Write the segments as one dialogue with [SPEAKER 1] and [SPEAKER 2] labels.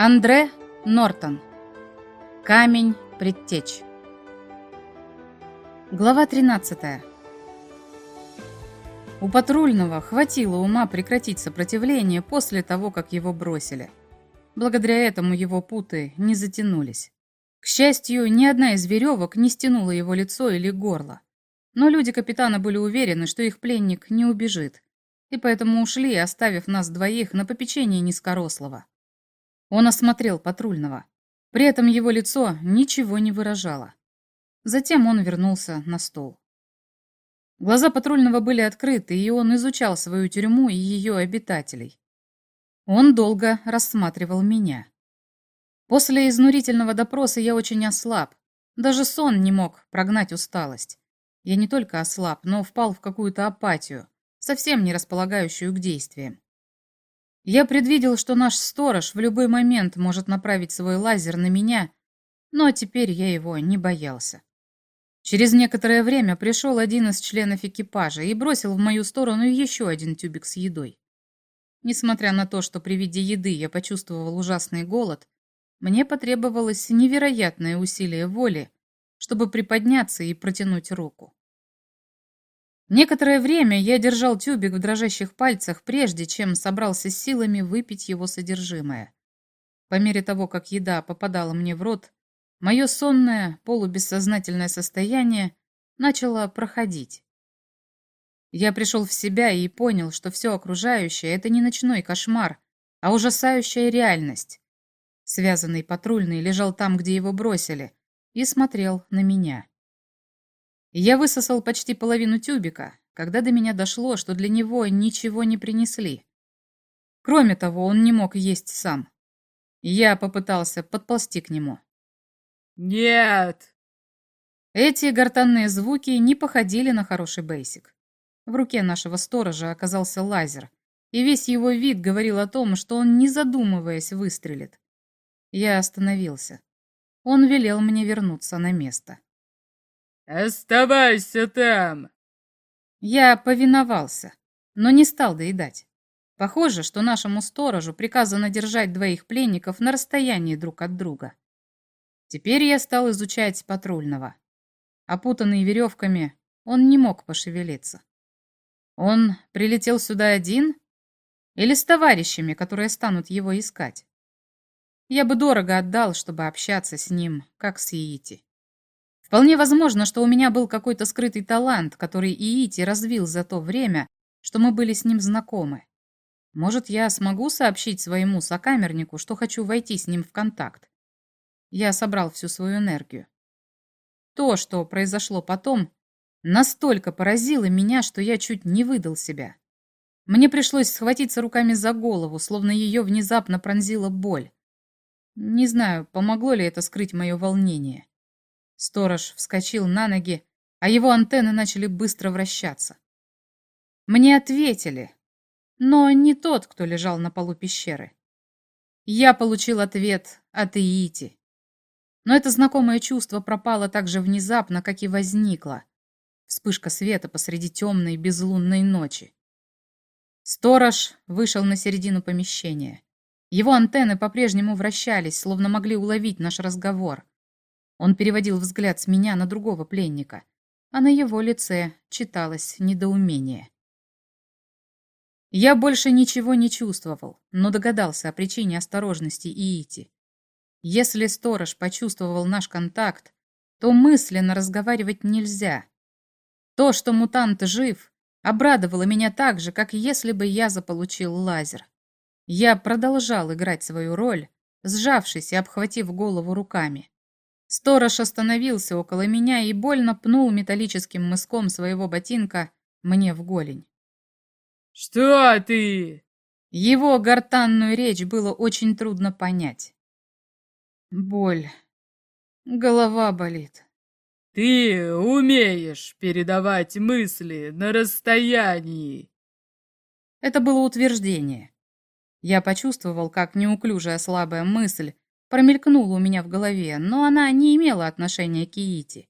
[SPEAKER 1] Андре Нортон. Камень предтеч. Глава 13. У патрульного хватило ума прекратить сопротивление после того, как его бросили. Благодаря этому его путы не затянулись. К счастью, ни одна из веревок не стянула его лицо или горло. Но люди капитана были уверены, что их пленник не убежит, и поэтому ушли, оставив нас двоих на попечении низкорослого. Он осмотрел патрульного. При этом его лицо ничего не выражало. Затем он вернулся на стол. Глаза патрульного были открыты, и он изучал свою тюрьму и ее обитателей. Он долго рассматривал меня. После изнурительного допроса я очень ослаб. Даже сон не мог прогнать усталость. Я не только ослаб, но впал в какую-то апатию, совсем не располагающую к действиям. Я предвидел, что наш сторож в любой момент может направить свой лазер на меня, но теперь я его не боялся. Через некоторое время пришел один из членов экипажа и бросил в мою сторону еще один тюбик с едой. Несмотря на то, что при виде еды я почувствовал ужасный голод, мне потребовалось невероятное усилие воли, чтобы приподняться и протянуть руку. Некоторое время я держал тюбик в дрожащих пальцах, прежде чем собрался силами выпить его содержимое. По мере того, как еда попадала мне в рот, мое сонное, полубессознательное состояние начало проходить. Я пришел в себя и понял, что все окружающее — это не ночной кошмар, а ужасающая реальность. Связанный патрульный лежал там, где его бросили, и смотрел на меня. Я высосал почти половину тюбика, когда до меня дошло, что для него ничего не принесли. Кроме того, он не мог есть сам. Я попытался подползти к нему.
[SPEAKER 2] «Нет!»
[SPEAKER 1] Эти гортанные звуки не походили на хороший бейсик. В руке нашего сторожа оказался лазер, и весь его вид говорил о том, что он, не задумываясь, выстрелит. Я остановился. Он велел мне вернуться на место.
[SPEAKER 2] «Оставайся там!»
[SPEAKER 1] Я повиновался, но не стал доедать. Похоже, что нашему сторожу приказано держать двоих пленников на расстоянии друг от друга. Теперь я стал изучать патрульного. Опутанный веревками, он не мог пошевелиться. Он прилетел сюда один или с товарищами, которые станут его искать? Я бы дорого отдал, чтобы общаться с ним, как с Иити. Вполне возможно, что у меня был какой-то скрытый талант, который Иити развил за то время, что мы были с ним знакомы. Может, я смогу сообщить своему сокамернику, что хочу войти с ним в контакт. Я собрал всю свою энергию. То, что произошло потом, настолько поразило меня, что я чуть не выдал себя. Мне пришлось схватиться руками за голову, словно ее внезапно пронзила боль. Не знаю, помогло ли это скрыть мое волнение. Сторож вскочил на ноги, а его антенны начали быстро вращаться. Мне ответили, но не тот, кто лежал на полу пещеры. Я получил ответ от Иити. Но это знакомое чувство пропало так же внезапно, как и возникло. Вспышка света посреди темной безлунной ночи. Сторож вышел на середину помещения. Его антенны по-прежнему вращались, словно могли уловить наш разговор. Он переводил взгляд с меня на другого пленника, а на его лице читалось недоумение. Я больше ничего не чувствовал, но догадался о причине осторожности Иити. Если сторож почувствовал наш контакт, то мысленно разговаривать нельзя. То, что мутант жив, обрадовало меня так же, как если бы я заполучил лазер. Я продолжал играть свою роль, сжавшись и обхватив голову руками. Сторож остановился около меня и больно пнул металлическим мыском своего ботинка мне в голень.
[SPEAKER 2] «Что ты?»
[SPEAKER 1] Его гортанную речь было очень трудно понять. Боль. Голова болит.
[SPEAKER 2] «Ты умеешь передавать мысли на расстоянии!»
[SPEAKER 1] Это было утверждение. Я почувствовал, как неуклюжая слабая мысль промелькнула у меня в голове, но она не имела отношения к Иити.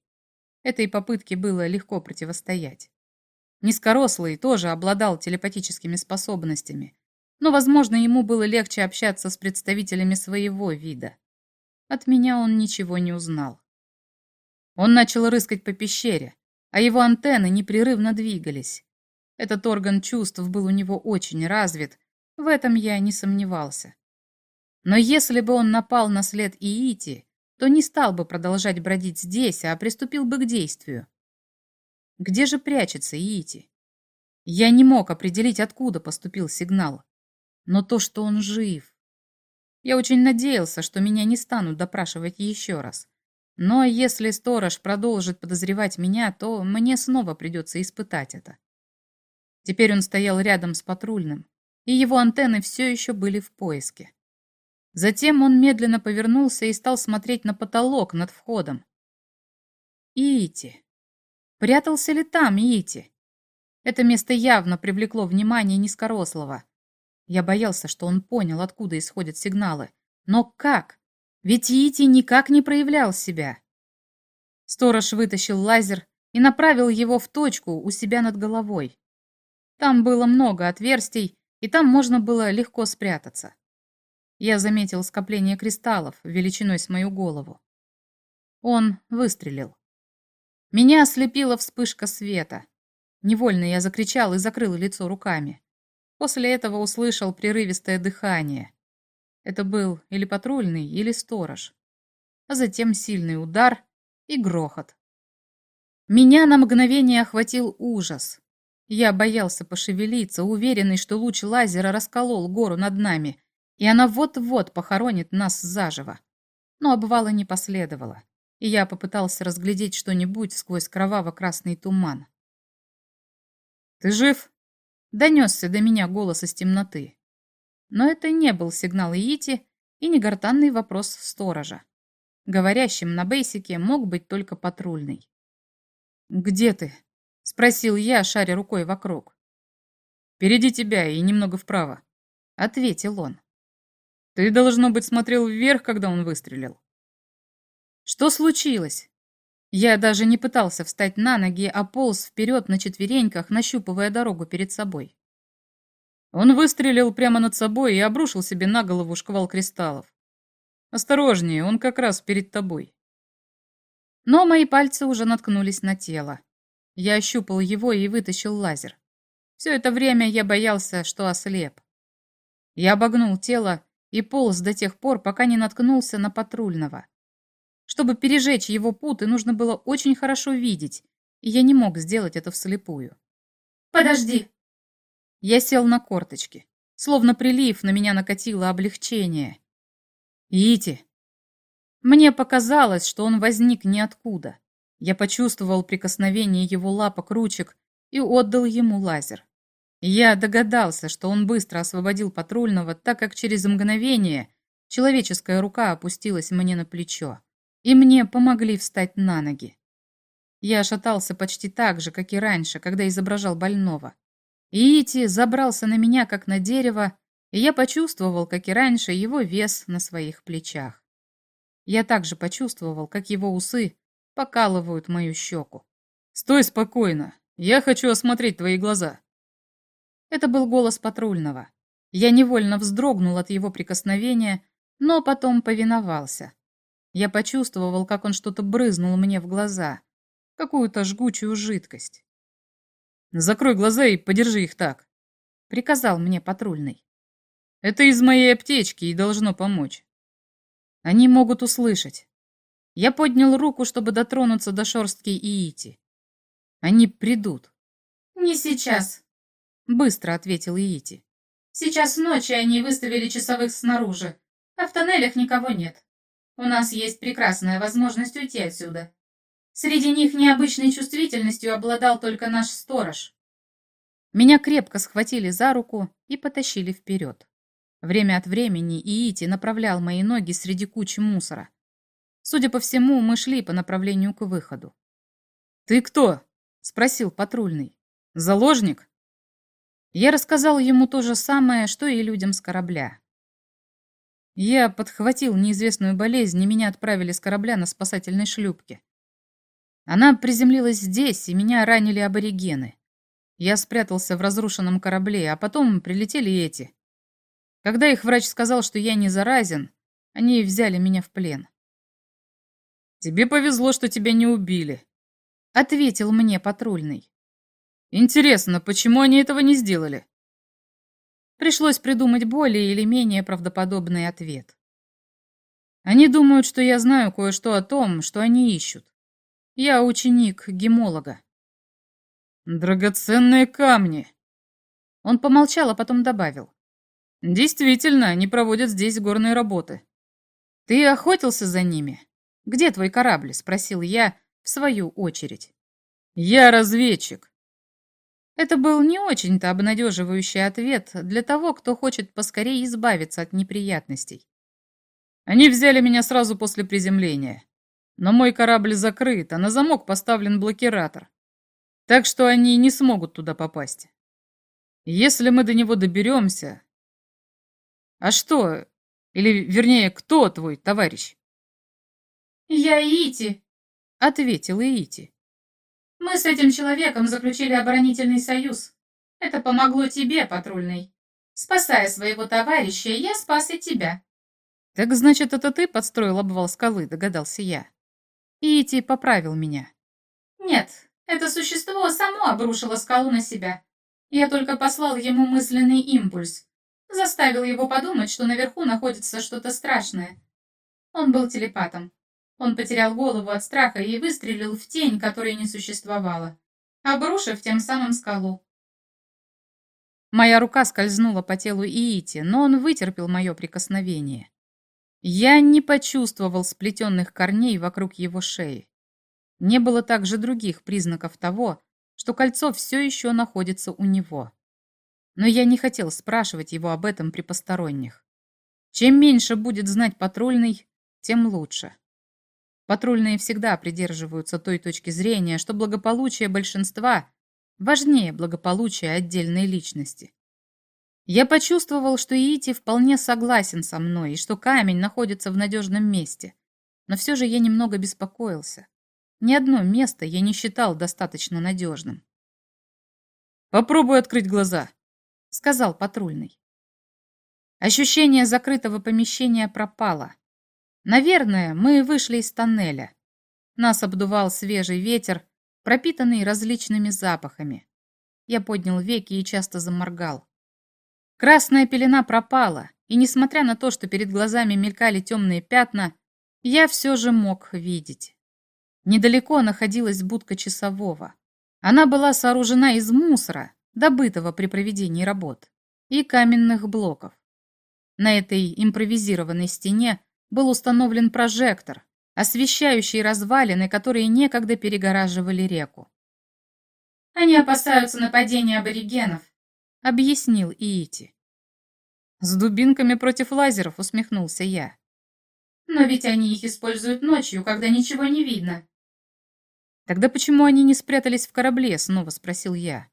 [SPEAKER 1] Этой попытке было легко противостоять. Низкорослый тоже обладал телепатическими способностями, но, возможно, ему было легче общаться с представителями своего вида. От меня он ничего не узнал. Он начал рыскать по пещере, а его антенны непрерывно двигались. Этот орган чувств был у него очень развит, в этом я не сомневался. Но если бы он напал на след Иити, то не стал бы продолжать бродить здесь, а приступил бы к действию. Где же прячется Иити? Я не мог определить, откуда поступил сигнал. Но то, что он жив... Я очень надеялся, что меня не станут допрашивать еще раз. Но если сторож продолжит подозревать меня, то мне снова придется испытать это. Теперь он стоял рядом с патрульным, и его антенны все еще были в поиске. Затем он медленно повернулся и стал смотреть на потолок над входом. Ити. Прятался ли там Ити? Это место явно привлекло внимание Низкорослого. Я боялся, что он понял, откуда исходят сигналы. Но как? Ведь Ити никак не проявлял себя. Сторож вытащил лазер и направил его в точку у себя над головой. Там было много отверстий, и там можно было легко спрятаться. Я заметил скопление кристаллов величиной с мою голову. Он выстрелил. Меня ослепила вспышка света. Невольно я закричал и закрыл лицо руками. После этого услышал прерывистое дыхание. Это был или патрульный, или сторож. А затем сильный удар и грохот. Меня на мгновение охватил ужас. Я боялся пошевелиться, уверенный, что луч лазера расколол гору над нами, и она вот-вот похоронит нас заживо. Но обвала не последовало, и я попытался разглядеть что-нибудь сквозь кроваво-красный туман. «Ты жив?» — донесся до меня голос из темноты. Но это не был сигнал Иити и не гортанный вопрос сторожа. Говорящим на бейсике мог быть только патрульный. «Где ты?» — спросил я, шаря рукой вокруг. «Впереди тебя и немного вправо», — ответил он. Ты, должно быть, смотрел вверх, когда он выстрелил. Что случилось? Я даже не пытался встать на ноги, а полз вперед на четвереньках, нащупывая дорогу перед собой. Он выстрелил прямо над собой и обрушил себе на голову шквал кристаллов. Осторожнее, он как раз перед тобой. Но мои пальцы уже наткнулись на тело. Я ощупал его и вытащил лазер. Все это время я боялся, что ослеп. Я обогнул тело и полз до тех пор, пока не наткнулся на патрульного. Чтобы пережечь его путы, нужно было очень хорошо видеть, и я не мог сделать это вслепую.
[SPEAKER 3] «Подожди!»
[SPEAKER 1] Я сел на корточки. Словно прилив, на меня накатило облегчение. «Ити!» Мне показалось, что он возник ниоткуда. Я почувствовал прикосновение его лапок ручек и отдал ему лазер. Я догадался, что он быстро освободил патрульного, так как через мгновение человеческая рука опустилась мне на плечо, и мне помогли встать на ноги. Я шатался почти так же, как и раньше, когда изображал больного. Иити забрался на меня, как на дерево, и я почувствовал, как и раньше, его вес на своих плечах. Я также почувствовал, как его усы покалывают мою щеку. «Стой спокойно, я хочу осмотреть твои глаза», это был голос патрульного. Я невольно вздрогнул от его прикосновения, но потом повиновался. Я почувствовал, как он что-то брызнул мне в глаза, какую-то жгучую жидкость. «Закрой глаза и подержи их так», — приказал мне патрульный. «Это из моей аптечки и должно помочь. Они могут услышать». Я поднял руку, чтобы дотронуться до шерстки Иити. Они придут.
[SPEAKER 3] «Не сейчас»,
[SPEAKER 1] Быстро ответил Иити.
[SPEAKER 3] Сейчас ночь, и они выставили часовых снаружи, а в тоннелях никого нет. У нас есть прекрасная возможность уйти отсюда. Среди них необычной чувствительностью обладал только наш сторож.
[SPEAKER 1] Меня крепко схватили за руку и потащили вперед. Время от времени Иити направлял мои ноги среди кучи мусора. Судя по всему, мы шли по направлению к выходу. «Ты кто?» — спросил патрульный. «Заложник?» Я рассказал ему то же самое, что и людям с корабля. Я подхватил неизвестную болезнь, и меня отправили с корабля на спасательной шлюпке. Она приземлилась здесь, и меня ранили аборигены. Я спрятался в разрушенном корабле, а потом прилетели эти. Когда их врач сказал, что я не заразен, они взяли меня в плен. «Тебе повезло, что тебя не убили», — ответил мне патрульный. «Интересно, почему они этого не сделали?» Пришлось придумать более или менее правдоподобный ответ. Они думают, что я знаю кое-что о том, что они ищут. Я ученик гемолога. Драгоценные камни. Он помолчал, а потом добавил. Действительно, они проводят здесь горные работы. Ты охотился за ними? Где твой корабль? Спросил я в свою очередь. Я разведчик. Это был не очень-то обнадеживающий ответ для того, кто хочет поскорее избавиться от неприятностей. Они взяли меня сразу после приземления. Но мой корабль закрыт, а на замок поставлен блокиратор. Так что они не смогут туда попасть. Если мы до него доберемся... А что? Или, вернее, кто твой товарищ?
[SPEAKER 3] Я Ити, ответил Ити. Мы с этим человеком заключили оборонительный союз. Это помогло тебе, патрульный. Спасая своего товарища, я спас и тебя.
[SPEAKER 1] Так значит, это ты подстроил обвал скалы, догадался я. Ити поправил меня.
[SPEAKER 3] Нет, это существо само обрушило скалу на себя. Я только послал ему мысленный импульс. Заставил его подумать, что наверху находится что-то страшное. Он был телепатом. Он потерял голову от страха и выстрелил в тень, которой не существовало, обрушив тем самым скалу.
[SPEAKER 1] Моя рука скользнула по телу Иити, но он вытерпел мое прикосновение. Я не почувствовал сплетенных корней вокруг его шеи. Не было также других признаков того, что кольцо все еще находится у него. Но я не хотел спрашивать его об этом при посторонних. Чем меньше будет знать патрульный, тем лучше. Патрульные всегда придерживаются той точки зрения, что благополучие большинства важнее благополучия отдельной личности. Я почувствовал, что Иити вполне согласен со мной и что камень находится в надежном месте. Но все же я немного беспокоился. Ни одно место я не считал достаточно надежным. «Попробуй открыть глаза», — сказал патрульный. Ощущение закрытого помещения пропало. Наверное, мы вышли из тоннеля. Нас обдувал свежий ветер, пропитанный различными запахами. Я поднял веки и часто заморгал. Красная пелена пропала, и несмотря на то, что перед глазами мелькали темные пятна, я все же мог видеть. Недалеко находилась будка часового. Она была сооружена из мусора, добытого при проведении работ, и каменных блоков. На этой импровизированной стене был установлен прожектор, освещающий развалины, которые некогда перегораживали реку.
[SPEAKER 3] «Они опасаются нападения аборигенов», —
[SPEAKER 1] объяснил Иити. «С дубинками против лазеров», — усмехнулся я.
[SPEAKER 3] «Но ведь они их используют ночью, когда ничего не видно».
[SPEAKER 1] «Тогда почему они не спрятались в корабле?» — снова спросил я.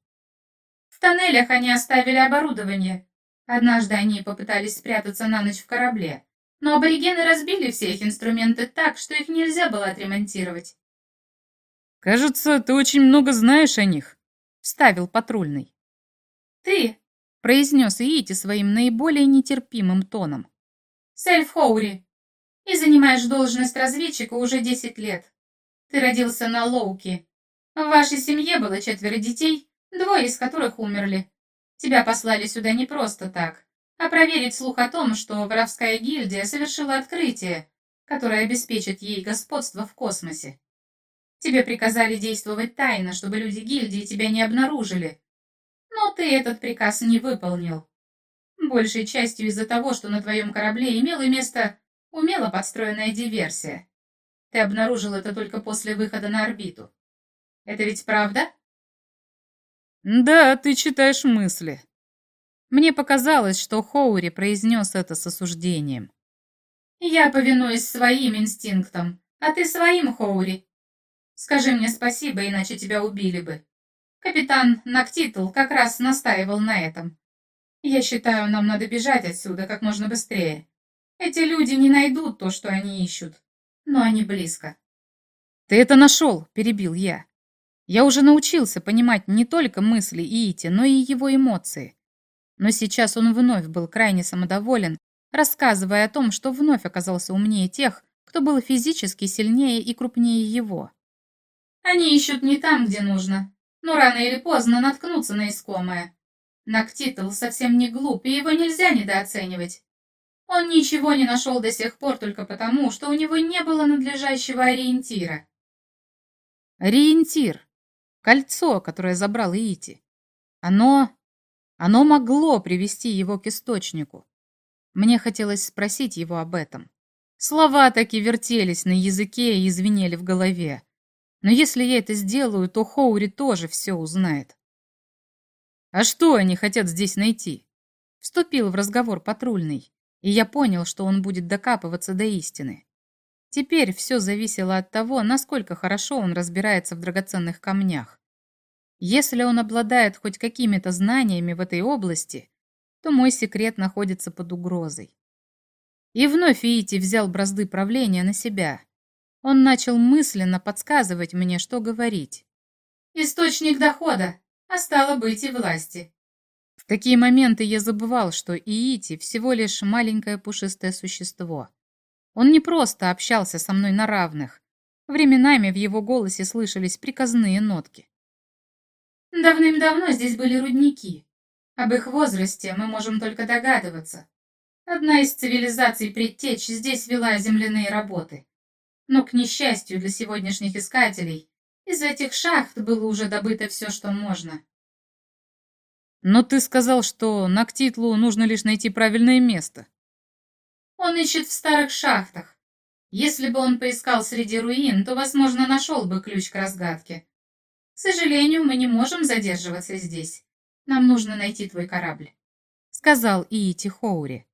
[SPEAKER 3] «В тоннелях они оставили оборудование. Однажды они попытались спрятаться на ночь в корабле, но аборигены разбили все их инструменты так, что их нельзя было отремонтировать».
[SPEAKER 1] «Кажется, ты очень много знаешь о них», — вставил патрульный.
[SPEAKER 3] «Ты!» — произнес Иити своим наиболее нетерпимым тоном. «Сельф Хоури, и занимаешь должность разведчика уже десять лет. Ты родился на Лоуке. В вашей семье было четверо детей, двое из которых умерли. Тебя послали сюда не просто так, а проверить слух о том, что воровская гильдия совершила открытие, которое обеспечит ей господство в космосе. Тебе приказали действовать тайно, чтобы люди гильдии тебя не обнаружили, но ты этот приказ не выполнил. Большей частью из-за того, что на твоем корабле имела место умело подстроенная диверсия. Ты обнаружил это только после выхода на орбиту. Это ведь правда?
[SPEAKER 1] Да, ты читаешь мысли. Мне показалось, что Хоури произнес это с осуждением.
[SPEAKER 3] Я повинуюсь своим инстинктам, а ты своим, Хоури. Скажи мне спасибо, иначе тебя убили бы. Капитан Нактитл как раз настаивал на этом. Я считаю, нам надо бежать отсюда как можно быстрее. Эти люди не найдут то, что они ищут, но они близко.
[SPEAKER 1] «Ты это нашел!» – перебил я. Я уже научился понимать не только мысли Иити, но и его эмоции. Но сейчас он вновь был крайне самодоволен, рассказывая о том, что вновь оказался умнее тех, кто был физически сильнее и крупнее его.
[SPEAKER 3] Они ищут не там, где нужно, но рано или поздно наткнутся на искомое. Нактитл совсем не глуп, и его нельзя недооценивать. Он ничего не нашел до сих пор только потому, что у него не было надлежащего ориентира.
[SPEAKER 1] Ориентир. Кольцо, которое забрал Иити. Оно... Оно могло привести его к источнику. Мне хотелось спросить его об этом. Слова таки вертелись на языке и звенели в голове. Но если я это сделаю, то Хоури тоже все узнает. «А что они хотят здесь найти?» Вступил в разговор патрульный, и я понял, что он будет докапываться до истины. Теперь все зависело от того, насколько хорошо он разбирается в драгоценных камнях. Если он обладает хоть какими-то знаниями в этой области, то мой секрет находится под угрозой. И вновь Иити взял бразды правления на себя. Он начал мысленно подсказывать мне, что говорить.
[SPEAKER 3] «Источник дохода, а стало быть и власти».
[SPEAKER 1] В такие моменты я забывал, что Иити всего лишь маленькое пушистое существо. Он не просто общался со мной на равных. Временами в его голосе слышались приказные нотки.
[SPEAKER 3] Давным-давно здесь были рудники. Об их возрасте мы можем только догадываться. Одна из цивилизаций предтеч здесь вела земляные работы. Но, к несчастью для сегодняшних искателей, из этих шахт было уже добыто все, что можно.
[SPEAKER 1] Но ты сказал, что Нактитлу нужно лишь найти правильное место.
[SPEAKER 3] Он ищет в старых шахтах. Если бы он поискал среди руин, то, возможно, нашел бы ключ к разгадке. К сожалению, мы не можем задерживаться здесь. Нам нужно найти твой корабль, — сказал Иити Хоури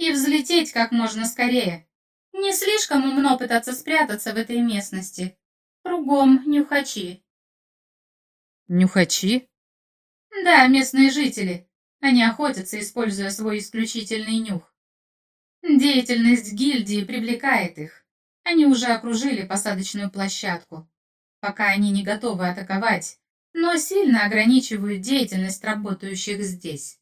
[SPEAKER 3] и взлететь как можно скорее. Не слишком умно пытаться спрятаться в этой местности. Кругом нюхачи.
[SPEAKER 1] Нюхачи?
[SPEAKER 3] Да, местные жители. Они охотятся, используя свой исключительный нюх. Деятельность гильдии привлекает их. Они уже окружили посадочную площадку. Пока они не готовы атаковать, но сильно ограничивают деятельность работающих здесь.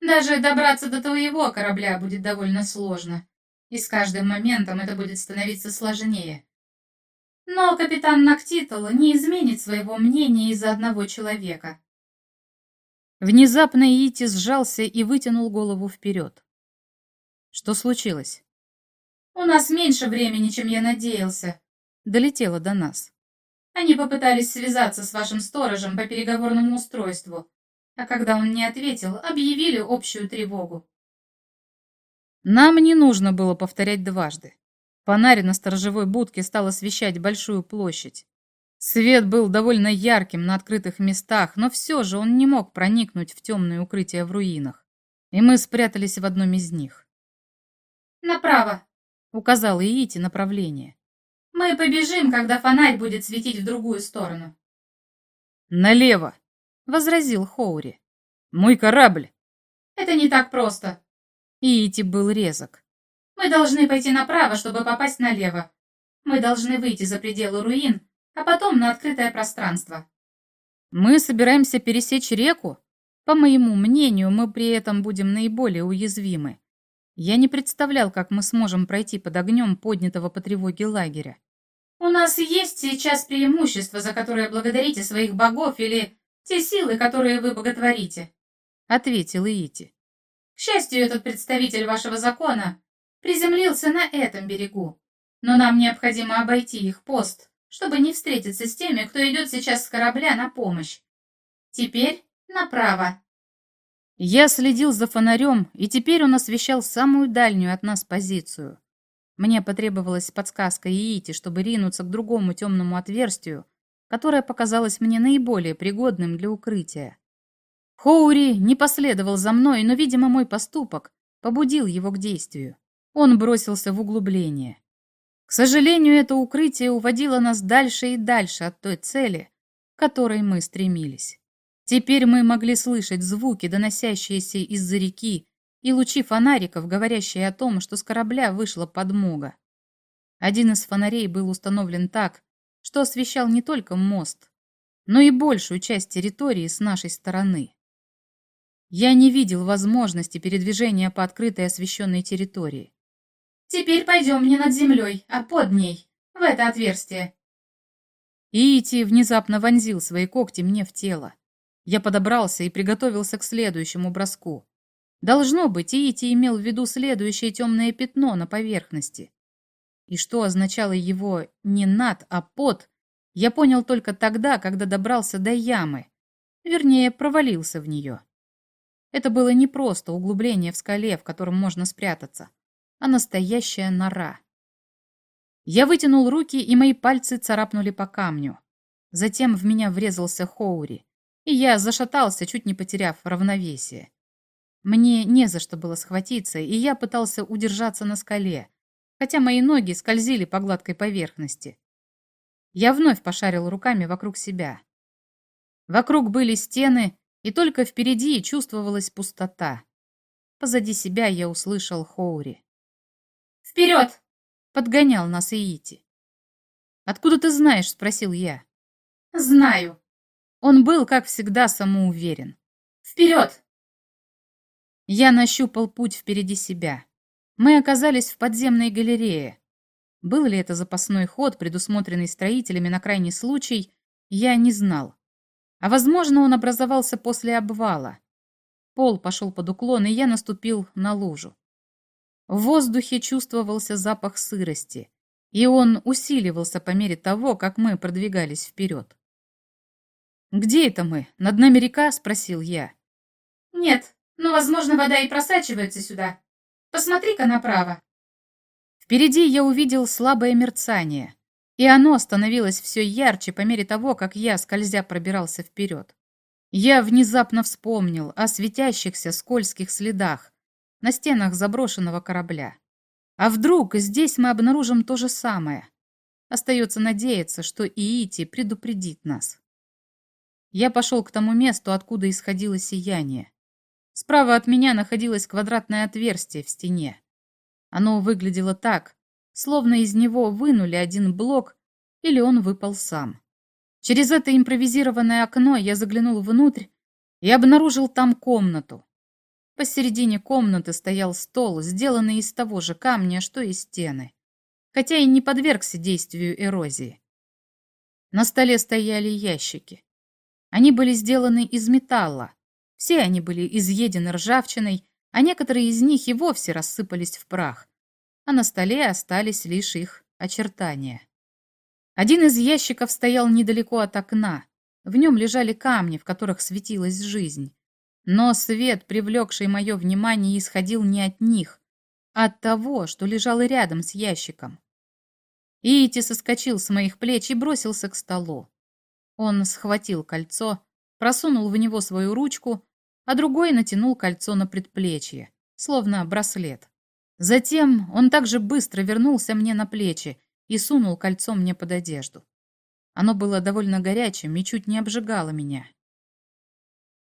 [SPEAKER 3] Даже добраться до твоего корабля будет довольно сложно, и с каждым моментом это будет становиться сложнее. Но капитан Нактитл не изменит своего мнения из-за одного человека.
[SPEAKER 1] Внезапно Ити сжался и вытянул голову вперед. Что случилось?
[SPEAKER 3] «У нас меньше времени, чем я надеялся», —
[SPEAKER 1] долетело до нас.
[SPEAKER 3] «Они попытались связаться с вашим сторожем по переговорному устройству, а когда он не ответил, объявили общую тревогу.
[SPEAKER 1] Нам не нужно было повторять дважды. Фонарь на сторожевой будке стал освещать большую площадь. Свет был довольно ярким на открытых местах, но все же он не мог проникнуть в темное укрытие в руинах, и мы спрятались в одном из них.
[SPEAKER 3] «Направо», —
[SPEAKER 1] указал Иити направление.
[SPEAKER 3] «Мы побежим, когда фонарь будет светить в другую сторону».
[SPEAKER 1] «Налево», возразил Хоури. «Мой корабль!»
[SPEAKER 3] «Это не так просто!»
[SPEAKER 1] Иити был резок.
[SPEAKER 3] «Мы должны пойти направо, чтобы попасть налево. Мы должны выйти за пределы руин, а потом на открытое пространство».
[SPEAKER 1] «Мы собираемся пересечь реку? По моему мнению, мы при этом будем наиболее уязвимы. Я не представлял, как мы сможем пройти под огнем поднятого по тревоге лагеря.
[SPEAKER 3] «У нас есть сейчас преимущество, за которое благодарите своих богов или те силы, которые вы боготворите», —
[SPEAKER 1] ответил Иити.
[SPEAKER 3] «К счастью, этот представитель вашего закона приземлился на этом берегу, но нам необходимо обойти их пост, чтобы не встретиться с теми, кто идет сейчас с корабля на помощь. Теперь направо».
[SPEAKER 1] Я следил за фонарем, и теперь он освещал самую дальнюю от нас позицию. Мне потребовалась подсказка Иити, чтобы ринуться к другому темному отверстию, которое показалось мне наиболее пригодным для укрытия. Хоури не последовал за мной, но, видимо, мой поступок побудил его к действию. Он бросился в углубление. К сожалению, это укрытие уводило нас дальше и дальше от той цели, к которой мы стремились. Теперь мы могли слышать звуки, доносящиеся из-за реки, и лучи фонариков, говорящие о том, что с корабля вышла подмога. Один из фонарей был установлен так, что освещал не только мост, но и большую часть территории с нашей стороны. Я не видел возможности передвижения по открытой освещенной территории.
[SPEAKER 3] Теперь пойдем не над землей, а под ней, в это отверстие.
[SPEAKER 1] Иити внезапно вонзил свои когти мне в тело. Я подобрался и приготовился к следующему броску. Должно быть, Иити имел в виду следующее темное пятно на поверхности. И что означало его не над, а под, я понял только тогда, когда добрался до ямы. Вернее, провалился в нее. Это было не просто углубление в скале, в котором можно спрятаться, а настоящая нора. Я вытянул руки, и мои пальцы царапнули по камню. Затем в меня врезался Хоури, и я зашатался, чуть не потеряв равновесие. Мне не за что было схватиться, и я пытался удержаться на скале, хотя мои ноги скользили по гладкой поверхности. Я вновь пошарил руками вокруг себя. Вокруг были стены, и только впереди чувствовалась пустота. Позади себя я услышал Хоури.
[SPEAKER 3] «Вперед!»
[SPEAKER 1] — подгонял нас Иити. «Откуда ты знаешь?» — спросил я.
[SPEAKER 3] «Знаю».
[SPEAKER 1] Он был, как всегда, самоуверен.
[SPEAKER 3] «Вперед!»
[SPEAKER 1] Я нащупал путь впереди себя. Мы оказались в подземной галерее. Был ли это запасной ход, предусмотренный строителями на крайний случай, я не знал. А возможно, он образовался после обвала. Пол пошел под уклон, и я наступил на лужу. В воздухе чувствовался запах сырости, и он усиливался по мере того, как мы продвигались вперед. «Где это мы? Над нами река?» — спросил я.
[SPEAKER 3] «Нет, но, возможно, вода и просачивается сюда. Посмотри-ка направо.
[SPEAKER 1] Впереди я увидел слабое мерцание, и оно становилось все ярче по мере того, как я, скользя, пробирался вперед. Я внезапно вспомнил о светящихся скользких следах на стенах заброшенного корабля. А вдруг здесь мы обнаружим то же самое? Остается надеяться, что Иити предупредит нас. Я пошел к тому месту, откуда исходило сияние. Справа от меня находилось квадратное отверстие в стене. Оно выглядело так, словно из него вынули один блок или он выпал сам. Через это импровизированное окно я заглянул внутрь и обнаружил там комнату. Посередине комнаты стоял стол, сделанный из того же камня, что и стены, хотя и не подвергся действию эрозии. На столе стояли ящики. Они были сделаны из металла, все они были изъедены ржавчиной, а некоторые из них и вовсе рассыпались в прах, а на столе остались лишь их очертания. Один из ящиков стоял недалеко от окна. В нем лежали камни, в которых светилась жизнь. Но свет, привлекший мое внимание, исходил не от них, а от того, что лежало рядом с ящиком. Иити соскочил с моих плеч и бросился к столу. Он схватил кольцо, просунул в него свою ручку а другой натянул кольцо на предплечье, словно браслет. Затем он также быстро вернулся мне на плечи и сунул кольцо мне под одежду. Оно было довольно горячим и чуть не обжигало меня.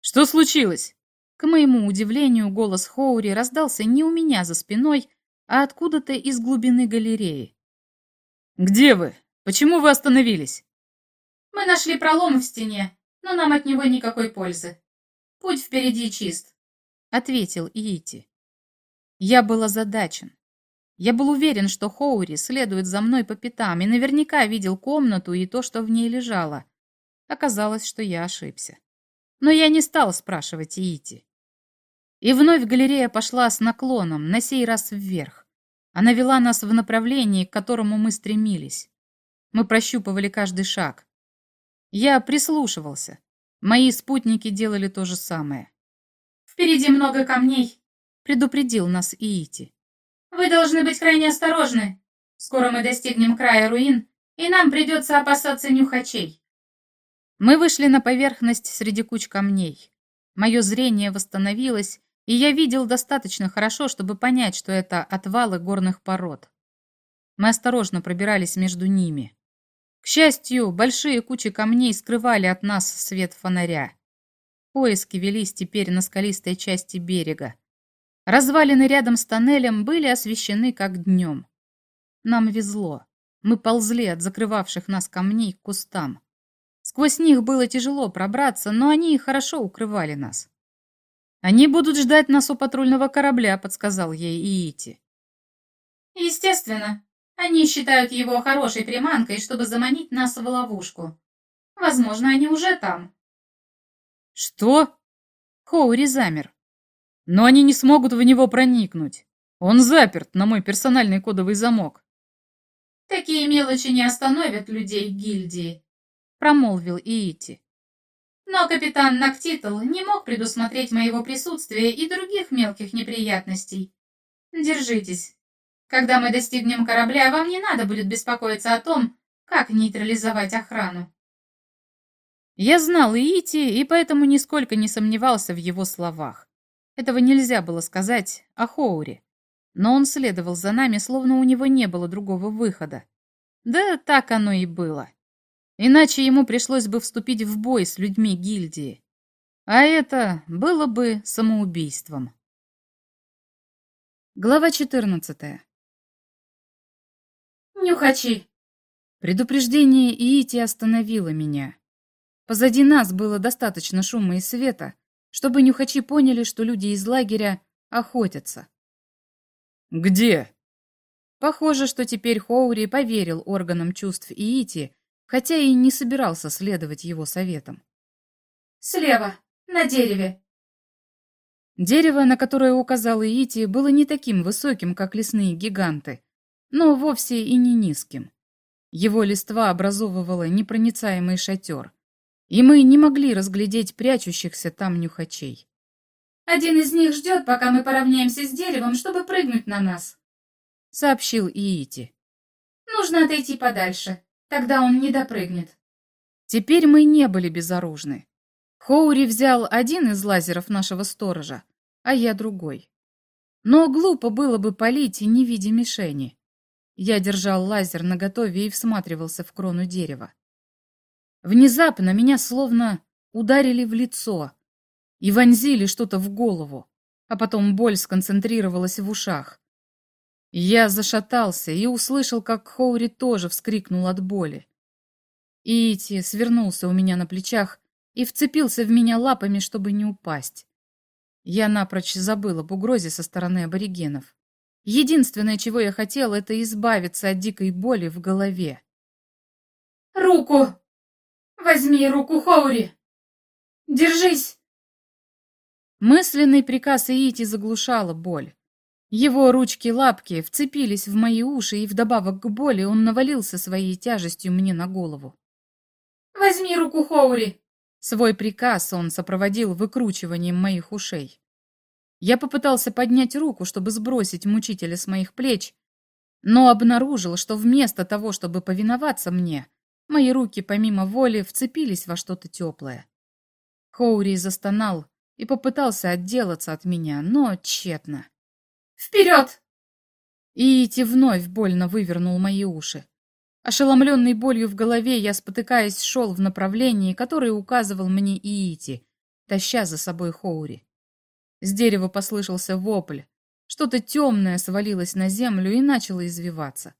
[SPEAKER 1] «Что случилось?» К моему удивлению, голос Хоури раздался не у меня за спиной, а откуда-то из глубины галереи. «Где вы? Почему вы остановились?»
[SPEAKER 3] «Мы нашли пролом в стене, но нам от него никакой пользы. Путь впереди чист», — ответил Иити.
[SPEAKER 1] Я был озадачен. Я был уверен, что Хоури следует за мной по пятам и наверняка видел комнату и то, что в ней лежало. Оказалось, что я ошибся. Но я не стал спрашивать Иити. И вновь галерея пошла с наклоном, на сей раз вверх. Она вела нас в направлении, к которому мы стремились. Мы прощупывали каждый шаг. Я прислушивался. Мои спутники делали то же самое.
[SPEAKER 3] «Впереди много камней», —
[SPEAKER 1] предупредил нас Иити.
[SPEAKER 3] «Вы должны быть крайне осторожны. Скоро мы достигнем края руин, и нам придется опасаться нюхачей».
[SPEAKER 1] Мы вышли на поверхность среди куч камней. Мое зрение восстановилось, и я видел достаточно хорошо, чтобы понять, что это отвалы горных пород. Мы осторожно пробирались между ними. К счастью, большие кучи камней скрывали от нас свет фонаря. Поиски велись теперь на скалистой части берега. Развалины рядом с тоннелем были освещены как днем. Нам везло. Мы ползли от закрывавших нас камней к кустам. Сквозь них было тяжело пробраться, но они хорошо укрывали нас. Они будут ждать нас у патрульного корабля, подсказал ей Иити.
[SPEAKER 3] Естественно, они считают его хорошей приманкой, чтобы заманить нас в ловушку. Возможно, они уже там.
[SPEAKER 1] Что? Хоури замер. Но они не смогут в него проникнуть. Он заперт на мой персональный кодовый замок.
[SPEAKER 3] Такие мелочи не остановят людей гильдии,
[SPEAKER 1] промолвил Иити.
[SPEAKER 3] Но капитан Нактитл не мог предусмотреть моего присутствия и других мелких неприятностей. Держитесь. Когда мы достигнем корабля, вам не надо будет беспокоиться о том, как нейтрализовать охрану.
[SPEAKER 1] Я знал Иити и поэтому нисколько не сомневался в его словах. Этого нельзя было сказать о Хоуре. Но он следовал за нами, словно у него не было другого выхода. Да так оно и было. Иначе ему пришлось бы вступить в бой с людьми гильдии. А это было бы самоубийством. Глава 14.
[SPEAKER 3] Нюхачи.
[SPEAKER 1] Предупреждение Иити остановило меня. Позади нас было достаточно шума и света, чтобы нюхачи поняли, что люди из лагеря охотятся.
[SPEAKER 2] «Где?»
[SPEAKER 1] Похоже, что теперь Хоури поверил органам чувств Иити хотя и не собирался следовать его советам.
[SPEAKER 3] «Слева, на дереве».
[SPEAKER 1] Дерево, на которое указал Иити, было не таким высоким, как лесные гиганты, но вовсе и не низким. Его листва образовывала непроницаемый шатер, и мы не могли разглядеть прячущихся там нюхачей.
[SPEAKER 3] «Один из них ждет, пока мы поравняемся с деревом, чтобы прыгнуть на нас», —
[SPEAKER 1] сообщил Иити.
[SPEAKER 3] «Нужно отойти подальше. Тогда он не допрыгнет.
[SPEAKER 1] Теперь мы не были безоружны. Хоури взял один из лазеров нашего сторожа, а я другой. Но глупо было бы палить, не видя мишени. Я держал лазер наготове и всматривался в крону дерева. Внезапно меня словно ударили в лицо и вонзили что-то в голову, а потом боль сконцентрировалась в ушах. Я зашатался и услышал, как Хоури тоже вскрикнул от боли. Ити свернулся у меня на плечах и вцепился в меня лапами, чтобы не упасть. Я напрочь забыл об угрозе со стороны аборигенов. Единственное, чего я хотел, это избавиться от дикой боли в голове.
[SPEAKER 3] «Руку! Возьми руку, Хоури! Держись!»
[SPEAKER 1] Мысленный приказ Иити заглушала боль. Его ручки-лапки вцепились в мои уши, и вдобавок к боли он навалился своей тяжестью мне на голову.
[SPEAKER 3] «Возьми руку Хоури!»
[SPEAKER 1] Свой приказ он сопроводил выкручиванием моих ушей. Я попытался поднять руку, чтобы сбросить мучителя с моих плеч, но обнаружил, что вместо того, чтобы повиноваться мне, мои руки помимо воли вцепились во что-то теплое. Хоури застонал и попытался отделаться от меня, но тщетно.
[SPEAKER 3] Вперед!»
[SPEAKER 1] Иити вновь больно вывернул мои уши. Ошеломленный болью в голове, я, спотыкаясь, шел в направлении, которое указывал мне Иити, таща за собой Хоури. С дерева послышался вопль. Что-то темное свалилось на землю и начало извиваться.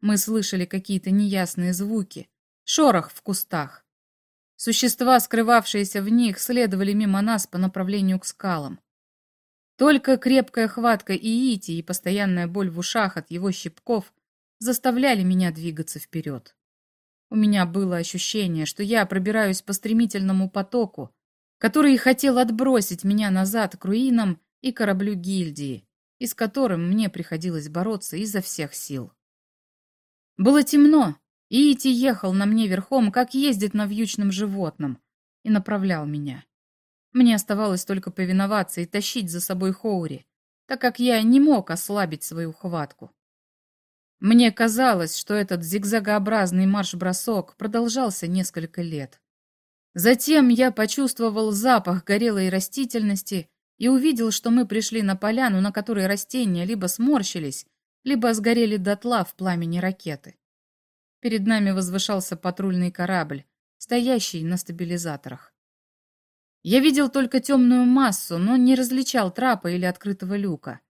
[SPEAKER 1] Мы слышали какие-то неясные звуки, шорох в кустах. Существа, скрывавшиеся в них, следовали мимо нас по направлению к скалам. Только крепкая хватка Иити и постоянная боль в ушах от его щипков заставляли меня двигаться вперед. У меня было ощущение, что я пробираюсь по стремительному потоку, который хотел отбросить меня назад к руинам и кораблю гильдии, и с которым мне приходилось бороться изо всех сил. Было темно, и Ити ехал на мне верхом, как ездит на вьючном животном, и направлял меня. Мне оставалось только повиноваться и тащить за собой Хоури, так как я не мог ослабить свою хватку. Мне казалось, что этот зигзагообразный марш-бросок продолжался несколько лет. Затем я почувствовал запах горелой растительности и увидел, что мы пришли на поляну, на которой растения либо сморщились, либо сгорели дотла в пламени ракеты. Перед нами возвышался патрульный корабль, стоящий на стабилизаторах. Я видел только темную массу, но не различал трапа или открытого люка.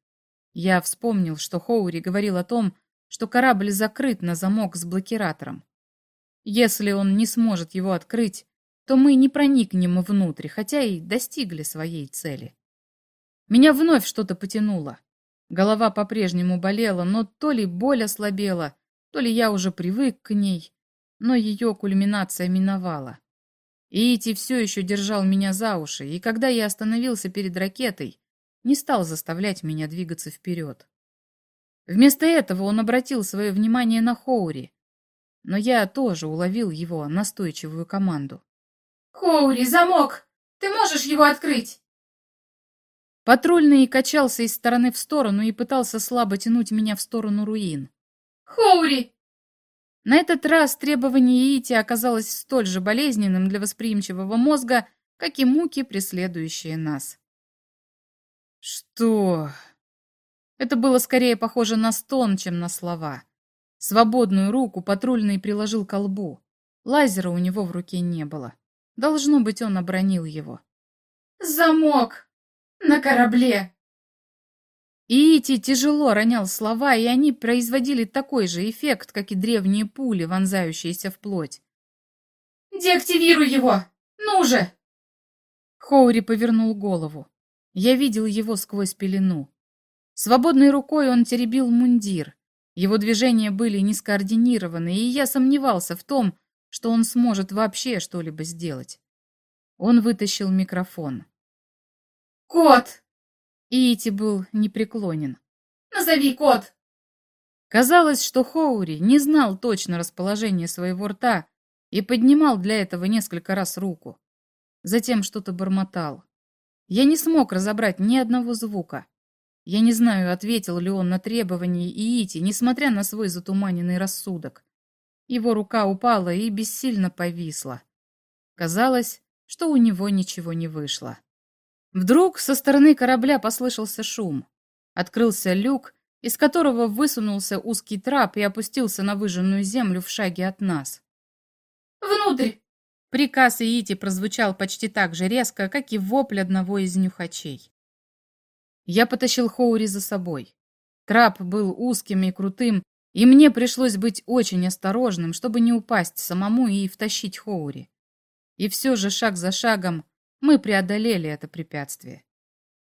[SPEAKER 1] Я вспомнил, что Хоури говорил о том, что корабль закрыт на замок с блокиратором. Если он не сможет его открыть, то мы не проникнем внутрь, хотя и достигли своей цели. Меня вновь что-то потянуло. Голова по-прежнему болела, но то ли боль ослабела, то ли я уже привык к ней, но ее кульминация миновала. Иити все еще держал меня за уши, и когда я остановился перед ракетой, не стал заставлять меня двигаться вперед. Вместо этого он обратил свое внимание на Хоури, но я тоже уловил его настойчивую команду.
[SPEAKER 3] «Хоури, замок! Ты можешь его открыть?»
[SPEAKER 1] Патрульный качался из стороны в сторону и пытался слабо тянуть меня в сторону руин.
[SPEAKER 3] «Хоури!»
[SPEAKER 1] На этот раз требование Ити оказалось столь же болезненным для восприимчивого мозга, как и муки, преследующие нас.
[SPEAKER 2] «Что?»
[SPEAKER 1] Это было скорее похоже на стон, чем на слова. Свободную руку патрульный приложил к колбу. Лазера у него в руке не было. Должно быть, он обронил его.
[SPEAKER 3] «Замок! На корабле!»
[SPEAKER 1] Иити тяжело ронял слова, и они производили такой же эффект, как и древние пули, вонзающиеся в плоть.
[SPEAKER 3] «Деактивируй его! Ну же!»
[SPEAKER 1] Хоури повернул голову. Я видел его сквозь пелену. Свободной рукой он теребил мундир. Его движения были нескоординированы, и я сомневался в том, что он сможет вообще что-либо сделать. Он вытащил микрофон.
[SPEAKER 3] «Кот!»
[SPEAKER 1] Иити был непреклонен.
[SPEAKER 3] «Назови код!»
[SPEAKER 1] Казалось, что Хоури не знал точно расположение своего рта и поднимал для этого несколько раз руку. Затем что-то бормотал. Я не смог разобрать ни одного звука. Я не знаю, ответил ли он на требования Иити, несмотря на свой затуманенный рассудок. Его рука упала и бессильно повисла. Казалось, что у него ничего не вышло. Вдруг со стороны корабля послышался шум. Открылся люк, из которого высунулся узкий трап и опустился на выжженную землю в шаге от нас.
[SPEAKER 3] «Внутрь!»
[SPEAKER 1] Приказ Иити прозвучал почти так же резко, как и вопль одного из нюхачей. Я потащил Хоури за собой. Трап был узким и крутым, и мне пришлось быть очень осторожным, чтобы не упасть самому и втащить Хоури. И все же шаг за шагом мы преодолели это препятствие.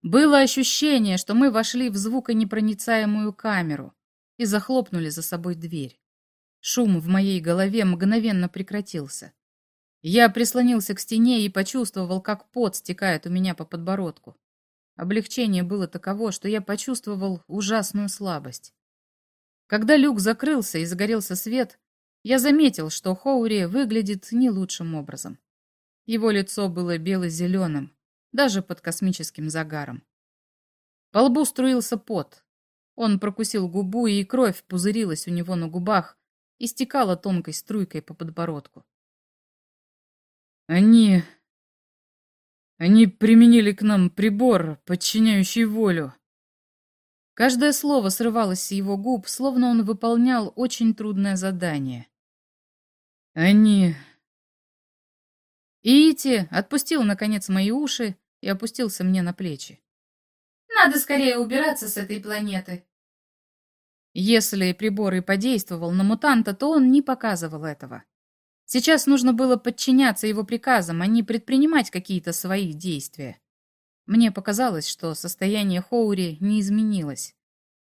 [SPEAKER 1] Было ощущение, что мы вошли в звуконепроницаемую камеру и захлопнули за собой дверь. Шум в моей голове мгновенно прекратился. Я прислонился к стене и почувствовал, как пот стекает у меня по подбородку. Облегчение было таково, что я почувствовал ужасную слабость. Когда люк закрылся и загорелся свет, я заметил, что Хоури выглядит не лучшим образом. Его лицо было бело-зеленым, даже под космическим загаром. По лбу струился пот. Он прокусил губу, и кровь пузырилась у него на губах и стекала тонкой струйкой по подбородку.
[SPEAKER 2] «Они они применили к нам прибор, подчиняющий волю.
[SPEAKER 1] Каждое слово срывалось с его губ, словно он выполнял очень трудное задание.
[SPEAKER 2] Они...
[SPEAKER 1] Ити отпустил, наконец, мои уши и опустился мне на плечи.
[SPEAKER 3] «Надо скорее убираться с этой планеты».
[SPEAKER 1] Если прибор и подействовал на мутанта, то он не показывал этого. Сейчас нужно было подчиняться его приказам, а не предпринимать какие-то свои действия. Мне показалось, что состояние Хоури не изменилось.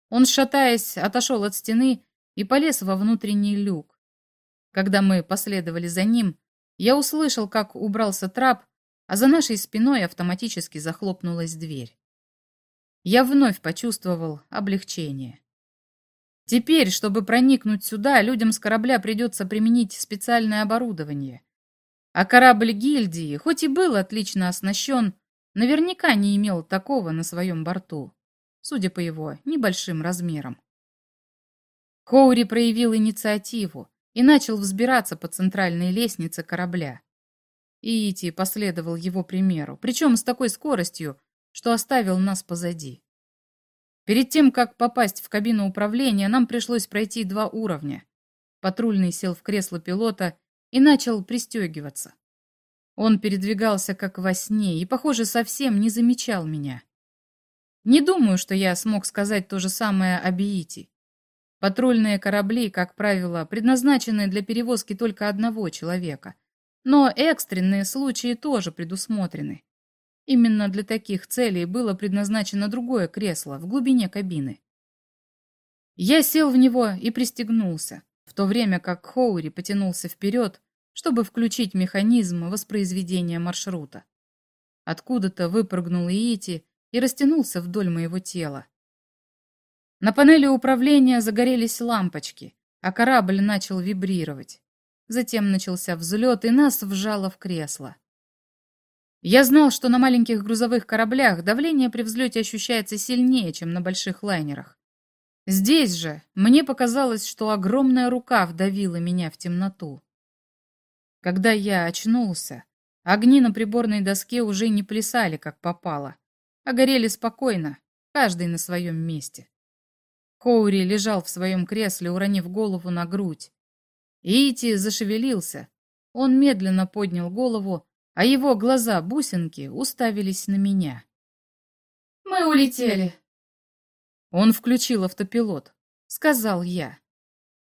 [SPEAKER 1] Он, шатаясь, отошел от стены и полез во внутренний люк. Когда мы последовали за ним, я услышал, как убрался трап, а за нашей спиной автоматически захлопнулась дверь. Я вновь почувствовал облегчение. Теперь, чтобы проникнуть сюда, людям с корабля придется применить специальное оборудование. А корабль гильдии, хоть и был отлично оснащен, наверняка не имел такого на своем борту, судя по его небольшим размерам. Хоури проявил инициативу и начал взбираться по центральной лестнице корабля. Иити последовал его примеру, причем с такой скоростью, что оставил нас позади. Перед тем, как попасть в кабину управления, нам пришлось пройти два уровня. Патрульный сел в кресло пилота и начал пристегиваться. Он передвигался как во сне и, похоже, совсем не замечал меня. Не думаю, что я смог сказать то же самое о Биити. Патрульные корабли, как правило, предназначены для перевозки только одного человека. Но экстренные случаи тоже предусмотрены. Именно для таких целей было предназначено другое кресло в глубине кабины. Я сел в него и пристегнулся, в то время как Хоури потянулся вперед, чтобы включить механизм воспроизведения маршрута. Откуда-то выпрыгнул Иити и растянулся вдоль моего тела. На панели управления загорелись лампочки, а корабль начал вибрировать. Затем начался взлет, и нас вжало в кресло. Я знал, что на маленьких грузовых кораблях давление при взлете ощущается сильнее, чем на больших лайнерах. Здесь же мне показалось, что огромная рука вдавила меня в темноту. Когда я очнулся, огни на приборной доске уже не плясали, как попало, а горели спокойно, каждый на своем месте. Коури лежал в своем кресле, уронив голову на грудь. Ити зашевелился. Он медленно поднял голову, а его глаза-бусинки уставились на меня.
[SPEAKER 3] «Мы улетели»,
[SPEAKER 1] он включил автопилот. Сказал я.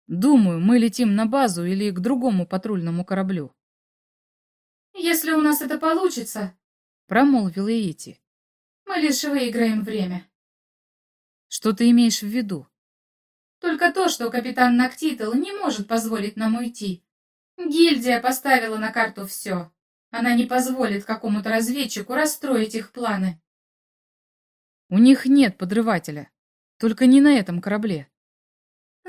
[SPEAKER 1] Думаю, мы летим на базу или к другому патрульному кораблю.
[SPEAKER 3] Если у нас это получится,
[SPEAKER 1] промолвил Ити.
[SPEAKER 3] Мы лишь выиграем время.
[SPEAKER 1] Что ты имеешь в виду?
[SPEAKER 3] Только то, что капитан Нактитл не может позволить нам уйти. Гильдия поставила на карту все. Она не позволит какому-то разведчику расстроить их планы.
[SPEAKER 1] У них нет подрывателя. Только не на этом корабле.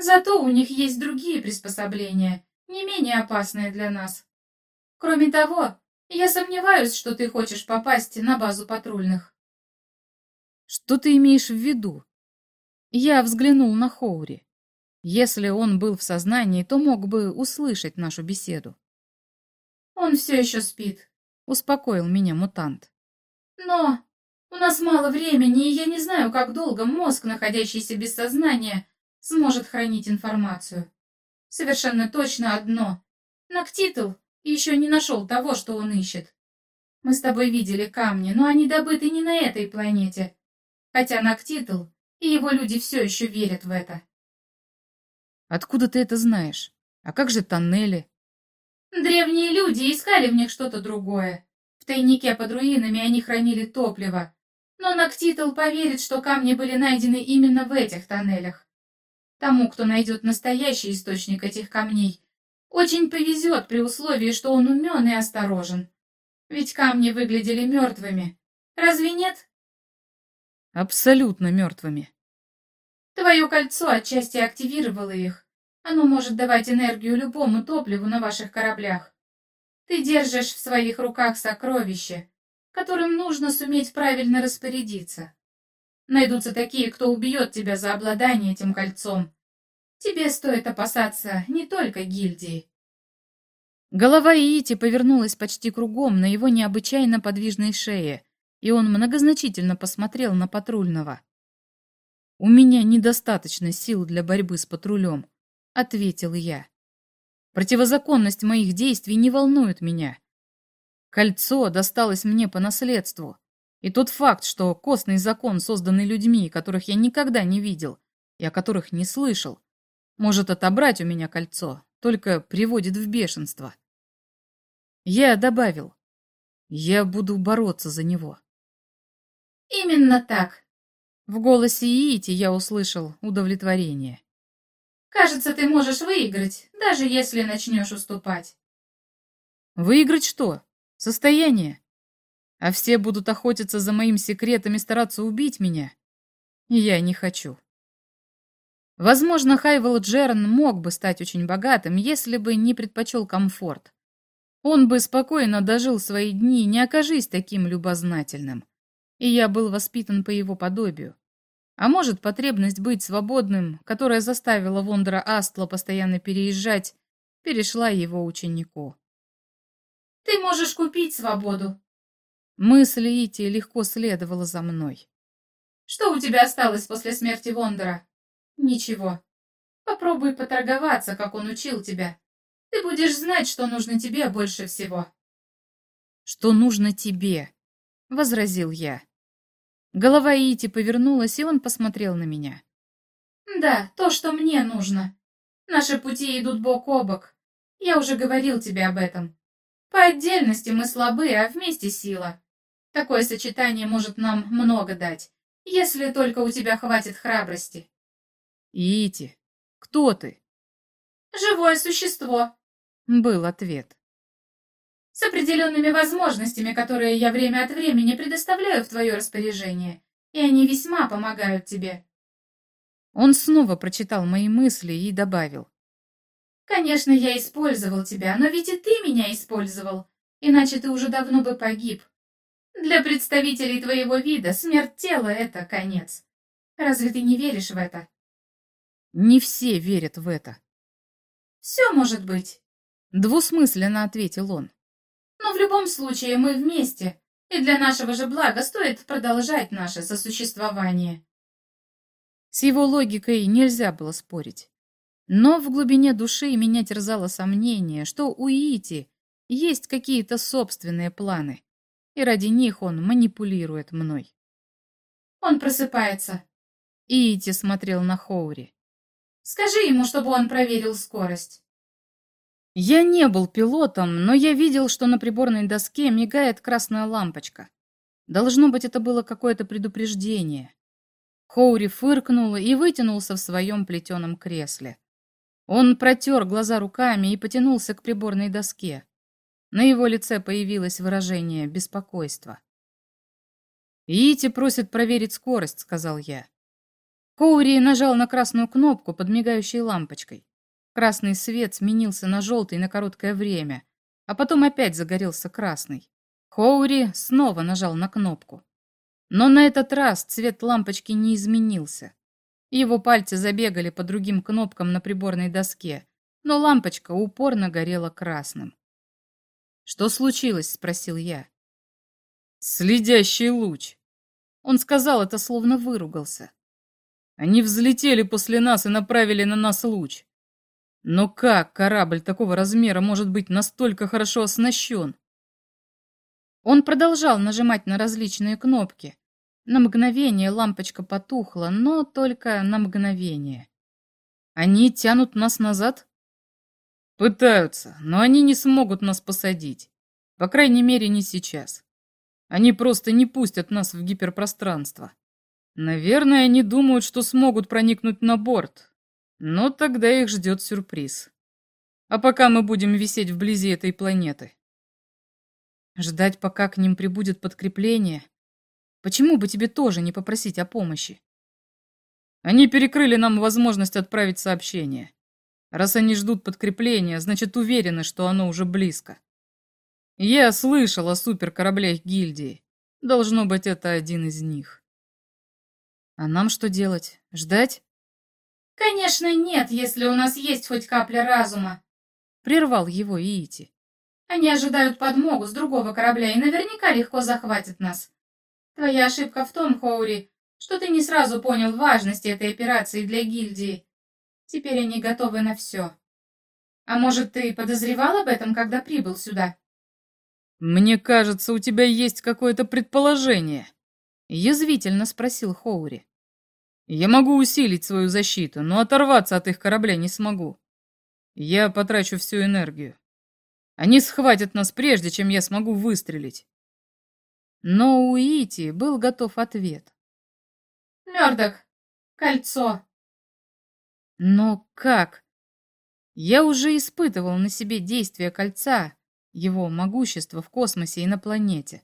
[SPEAKER 3] Зато у них есть другие приспособления, не менее опасные для нас. Кроме того, я сомневаюсь, что ты хочешь попасть на базу патрульных.
[SPEAKER 1] Что ты имеешь в виду? Я взглянул на Хоури. Если он был в сознании, то мог бы услышать нашу беседу.
[SPEAKER 3] Он все еще спит,
[SPEAKER 1] успокоил меня мутант.
[SPEAKER 3] Но у нас мало времени, и я не знаю, как долго мозг, находящийся без сознания, сможет хранить информацию. Совершенно точно одно. Нактитл еще не нашел того, что он ищет. Мы с тобой видели камни, но они добыты не на этой планете. Хотя Нактитл и его люди все еще верят в это.
[SPEAKER 1] Откуда ты это знаешь? А как же тоннели?
[SPEAKER 3] Древние люди искали в них что-то другое. В тайнике под руинами они хранили топливо, но Нактитл поверит, что камни были найдены именно в этих тоннелях. Тому, кто найдет настоящий источник этих камней, очень повезет при условии, что он умен и осторожен. Ведь камни выглядели мертвыми. Разве нет?
[SPEAKER 1] Абсолютно мертвыми.
[SPEAKER 3] Твое кольцо отчасти активировало их. Оно может давать энергию любому топливу на ваших кораблях. Ты держишь в своих руках сокровище, которым нужно суметь правильно распорядиться. Найдутся такие, кто убьет тебя за обладание этим кольцом. Тебе стоит опасаться не только гильдии.
[SPEAKER 1] Голова Иити повернулась почти кругом на его необычайно подвижной шее, и он многозначительно посмотрел на патрульного. «У меня недостаточно сил для борьбы с патрулем», — ответил я. «Противозаконность моих действий не волнует меня. Кольцо досталось мне по наследству. И тот факт, что костный закон, созданный людьми, которых я никогда не видел и о которых не слышал, может отобрать у меня кольцо, только приводит в бешенство. Я добавил, я буду бороться за него.
[SPEAKER 3] Именно так.
[SPEAKER 1] В голосе Иити я услышал удовлетворение.
[SPEAKER 3] Кажется, ты можешь выиграть, даже если начнешь уступать.
[SPEAKER 1] Выиграть что? Состояние. А все будут охотиться за моим секретом и стараться убить меня. Я не хочу. Возможно, Хайвел Джерн мог бы стать очень богатым, если бы не предпочел комфорт. Он бы спокойно дожил свои дни, не окажись таким любознательным. И я был воспитан по его подобию. А может, потребность быть свободным, которая заставила Вондра Астла постоянно переезжать, перешла его ученику.
[SPEAKER 3] Ты можешь купить свободу.
[SPEAKER 1] Мысль Ити легко следовала за мной.
[SPEAKER 3] Что у тебя осталось после смерти Вондера? Ничего. Попробуй поторговаться, как он учил тебя. Ты будешь знать, что нужно тебе больше всего.
[SPEAKER 1] Что нужно тебе, возразил я. Голова Ити повернулась, и он посмотрел на меня.
[SPEAKER 3] Да, то, что мне нужно. Наши пути идут бок о бок. Я уже говорил тебе об этом. По отдельности мы слабы, а вместе сила. Такое сочетание может нам много дать, если только у тебя хватит храбрости.
[SPEAKER 1] Ити, кто ты?
[SPEAKER 3] Живое существо,
[SPEAKER 1] был ответ.
[SPEAKER 3] С определенными возможностями, которые я время от времени предоставляю в твое распоряжение, и они весьма помогают тебе.
[SPEAKER 1] Он снова прочитал мои мысли и добавил.
[SPEAKER 3] Конечно, я использовал тебя, но ведь и ты меня использовал, иначе ты уже давно бы погиб. Для представителей твоего вида смерть тела — это конец. Разве ты не веришь в это?
[SPEAKER 1] Не все верят в это.
[SPEAKER 3] Все может быть.
[SPEAKER 1] Двусмысленно ответил он.
[SPEAKER 3] Но в любом случае мы вместе, и для нашего же блага стоит продолжать наше сосуществование.
[SPEAKER 1] С его логикой нельзя было спорить. Но в глубине души меня терзало сомнение, что у Ити есть какие-то собственные планы, и ради них он манипулирует мной.
[SPEAKER 3] Он просыпается.
[SPEAKER 1] Ити смотрел на Хоури.
[SPEAKER 3] Скажи ему, чтобы он проверил скорость.
[SPEAKER 1] Я не был пилотом, но я видел, что на приборной доске мигает красная лампочка. Должно быть, это было какое-то предупреждение. Хоури фыркнул и вытянулся в своем плетеном кресле. Он протер глаза руками и потянулся к приборной доске. На его лице появилось выражение беспокойства. «Ити просит проверить скорость», — сказал я. Хоури нажал на красную кнопку под мигающей лампочкой. Красный свет сменился на желтый на короткое время, а потом опять загорелся красный. Хоури снова нажал на кнопку. Но на этот раз цвет лампочки не изменился. Его пальцы забегали по другим кнопкам на приборной доске, но лампочка упорно горела красным. «Что случилось?» — спросил я. «Следящий луч». Он сказал это, словно выругался. «Они взлетели после нас и направили на нас луч. Но как корабль такого размера может быть настолько хорошо оснащен? Он продолжал нажимать на различные кнопки. На мгновение лампочка потухла, но только на мгновение. Они тянут нас назад? Пытаются, но они не смогут нас посадить. По крайней мере, не сейчас. Они просто не пустят нас в гиперпространство. Наверное, они думают, что смогут проникнуть на борт, но тогда их ждет сюрприз. А пока мы будем висеть вблизи этой планеты. Ждать, пока к ним прибудет подкрепление? Почему бы тебе тоже не попросить о помощи? Они перекрыли нам возможность отправить сообщение. Раз они ждут подкрепления, значит уверены, что оно уже близко. Я слышал о суперкораблях гильдии. Должно быть, это один из них. А нам что делать? Ждать?
[SPEAKER 3] «Конечно нет, если у нас есть хоть капля разума», —
[SPEAKER 1] прервал его Иити.
[SPEAKER 3] «Они ожидают подмогу с другого корабля и наверняка легко захватят нас. Твоя ошибка в том, Хоури, что ты не сразу понял важность этой операции для гильдии. Теперь они готовы на все. А может, ты подозревал об этом, когда прибыл сюда?»
[SPEAKER 1] «Мне кажется, у тебя есть какое-то предположение», — язвительно спросил Хоури. Я могу усилить свою защиту, но оторваться от их корабля не смогу. Я потрачу всю энергию. Они схватят нас прежде, чем я смогу выстрелить. Но у Ити был готов ответ.
[SPEAKER 3] Мёрдок, кольцо.
[SPEAKER 1] Но как? Я уже испытывал на себе действие кольца, его могущество в космосе и на планете.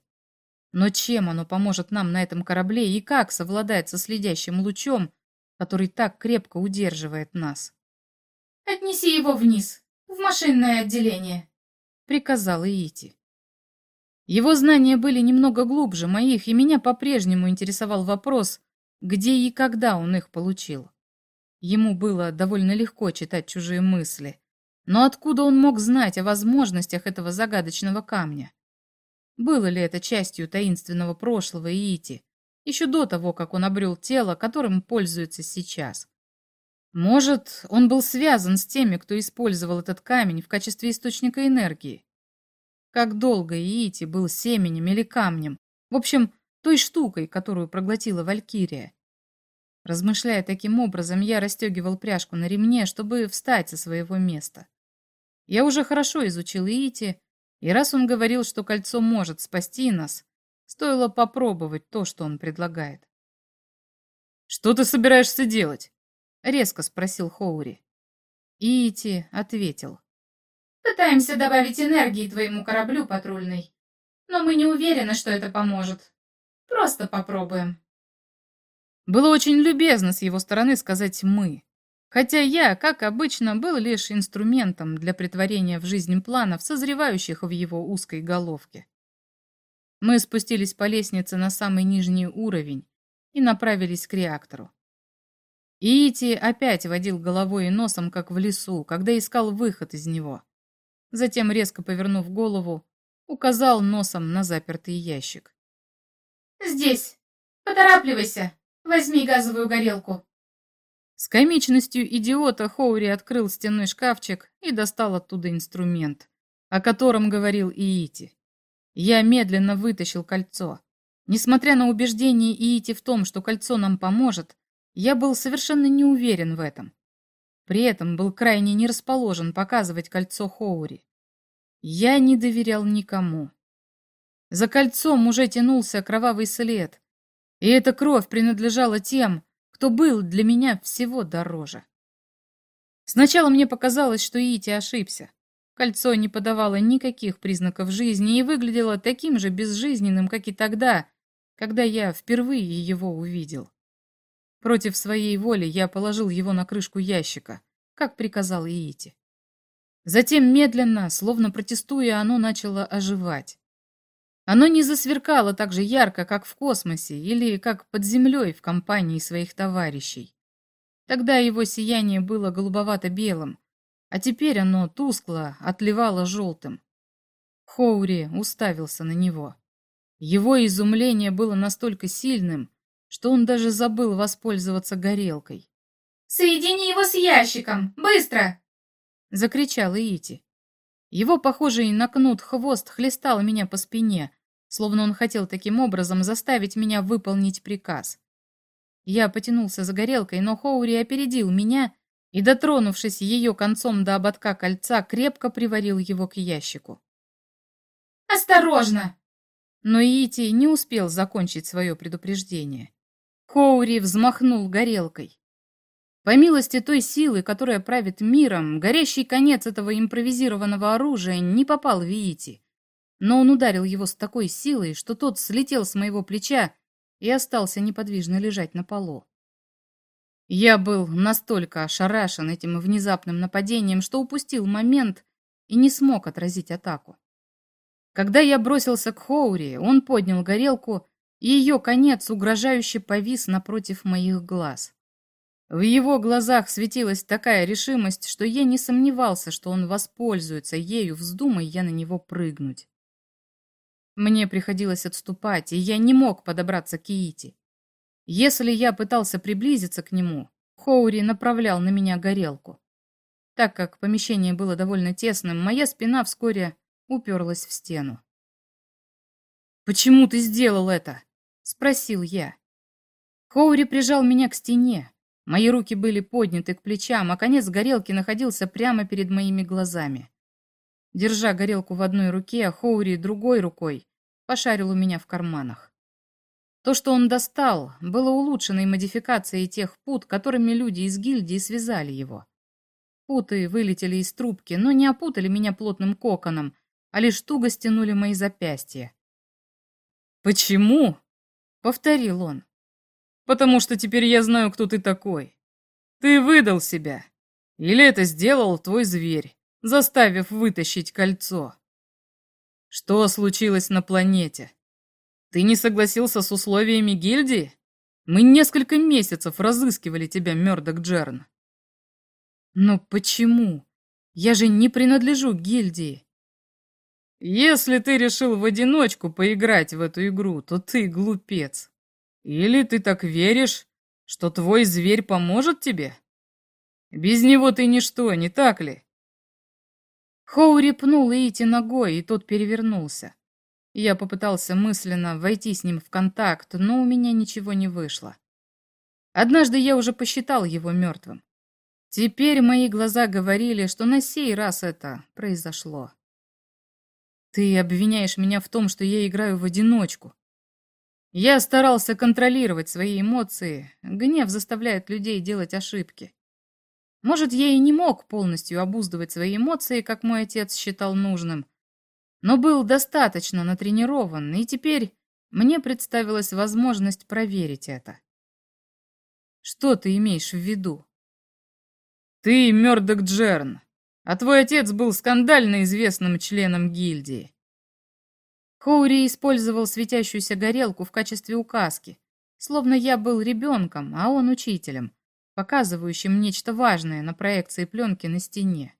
[SPEAKER 1] Но чем оно поможет нам на этом корабле и как совладает со следящим лучом, который так крепко удерживает нас?
[SPEAKER 3] «Отнеси его вниз, в машинное отделение», —
[SPEAKER 1] приказала Ити. Его знания были немного глубже моих, и меня по-прежнему интересовал вопрос, где и когда он их получил. Ему было довольно легко читать чужие мысли, но откуда он мог знать о возможностях этого загадочного камня? Было ли это частью таинственного прошлого Иити, еще до того, как он обрел тело, которым пользуется сейчас? Может, он был связан с теми, кто использовал этот камень в качестве источника энергии? Как долго Иити был семенем или камнем, в общем, той штукой, которую проглотила Валькирия? Размышляя таким образом, я расстегивал пряжку на ремне, чтобы встать со своего места. Я уже хорошо изучил Иити, и раз он говорил, что кольцо может спасти нас, Стоило попробовать то, что он предлагает.
[SPEAKER 2] «Что ты собираешься делать?»
[SPEAKER 1] — резко спросил Хоури. Ити ответил.
[SPEAKER 3] «Пытаемся добавить энергии твоему кораблю, патрульный. Но мы не уверены, что это поможет. Просто попробуем».
[SPEAKER 1] Было очень любезно с его стороны сказать «мы». Хотя я, как обычно, был лишь инструментом для притворения в жизнь планов, созревающих в его узкой головке. Мы спустились по лестнице на самый нижний уровень и направились к реактору. Ити опять водил головой и носом, как в лесу, когда искал выход из него. Затем, резко повернув голову, указал носом на запертый ящик.
[SPEAKER 3] «Здесь! Поторапливайся! Возьми газовую горелку!»
[SPEAKER 1] С комичностью идиота Хоури открыл стенной шкафчик и достал оттуда инструмент, о котором говорил Иити. Я медленно вытащил кольцо. Несмотря на убеждение Иити в том, что кольцо нам поможет, я был совершенно не уверен в этом. При этом был крайне не расположен показывать кольцо Хоури. Я не доверял никому. За кольцом уже тянулся кровавый след, и эта кровь принадлежала тем, кто был для меня всего дороже. Сначала мне показалось, что Ити ошибся. Кольцо не подавало никаких признаков жизни и выглядело таким же безжизненным, как и тогда, когда я впервые его увидел. Против своей воли я положил его на крышку ящика, как приказал Иити. Затем медленно, словно протестуя, оно начало оживать. Оно не засверкало так же ярко, как в космосе или как под землей в компании своих товарищей. Тогда его сияние было голубовато-белым, а теперь оно тускло отливало желтым. Хоури уставился на него. Его изумление было настолько сильным, что он даже забыл воспользоваться горелкой.
[SPEAKER 3] «Соедини его с ящиком! Быстро!»
[SPEAKER 1] — закричал Ити. Его похожий на кнут хвост хлестал меня по спине, словно он хотел таким образом заставить меня выполнить приказ. Я потянулся за горелкой, но Хоури опередил меня и, дотронувшись ее концом до ободка кольца, крепко приварил его к ящику.
[SPEAKER 3] «Осторожно!»
[SPEAKER 1] Но Ити не успел закончить свое предупреждение. Хоури взмахнул горелкой. По милости той силы, которая правит миром, горящий конец этого импровизированного оружия не попал в Ити, но он ударил его с такой силой, что тот слетел с моего плеча и остался неподвижно лежать на полу. Я был настолько ошарашен этим внезапным нападением, что упустил момент и не смог отразить атаку. Когда я бросился к Хоури, он поднял горелку, и ее конец угрожающе повис напротив моих глаз. В его глазах светилась такая решимость, что я не сомневался, что он воспользуется ею, вздумай я на него прыгнуть. Мне приходилось отступать, и я не мог подобраться к Иити. Если я пытался приблизиться к нему, Хоури направлял на меня горелку. Так как помещение было довольно тесным, моя спина вскоре уперлась в стену. «Почему ты сделал это?» — спросил я. Хоури прижал меня к стене. Мои руки были подняты к плечам, а конец горелки находился прямо перед моими глазами. Держа горелку в одной руке, а Хоури другой рукой пошарил у меня в карманах. То, что он достал, было улучшенной модификацией тех пут, которыми люди из гильдии связали его. Путы вылетели из трубки, но не опутали меня плотным коконом, а лишь туго стянули мои запястья.
[SPEAKER 2] «Почему?»
[SPEAKER 1] — повторил он.
[SPEAKER 2] «Потому что теперь я знаю, кто ты такой. Ты выдал себя. Или это сделал твой зверь заставив вытащить кольцо. Что случилось на планете? Ты не согласился с условиями гильдии? Мы несколько месяцев разыскивали тебя, Мёрдок Джерн.
[SPEAKER 1] Но почему? Я же не принадлежу гильдии.
[SPEAKER 2] Если ты решил в одиночку поиграть в эту игру, то ты глупец. Или ты так веришь, что твой зверь поможет тебе? Без него ты ничто, не так ли?
[SPEAKER 1] Хоури пнул Ити ногой, и тот перевернулся. Я попытался мысленно войти с ним в контакт, но у меня ничего не вышло. Однажды я уже посчитал его мертвым. Теперь мои глаза говорили, что на сей раз это произошло. «Ты обвиняешь меня в том, что я играю в одиночку», Я старался контролировать свои эмоции. Гнев заставляет людей делать ошибки. Может, я и не мог полностью обуздывать свои эмоции, как мой отец считал нужным, но был достаточно натренирован, и теперь мне представилась возможность проверить это. Что ты имеешь в виду?
[SPEAKER 2] Ты Мёрдок Джерн, а твой отец был скандально известным членом гильдии.
[SPEAKER 1] Хоури использовал светящуюся горелку в качестве указки, словно я был ребенком, а он учителем, показывающим нечто важное на проекции пленки на стене.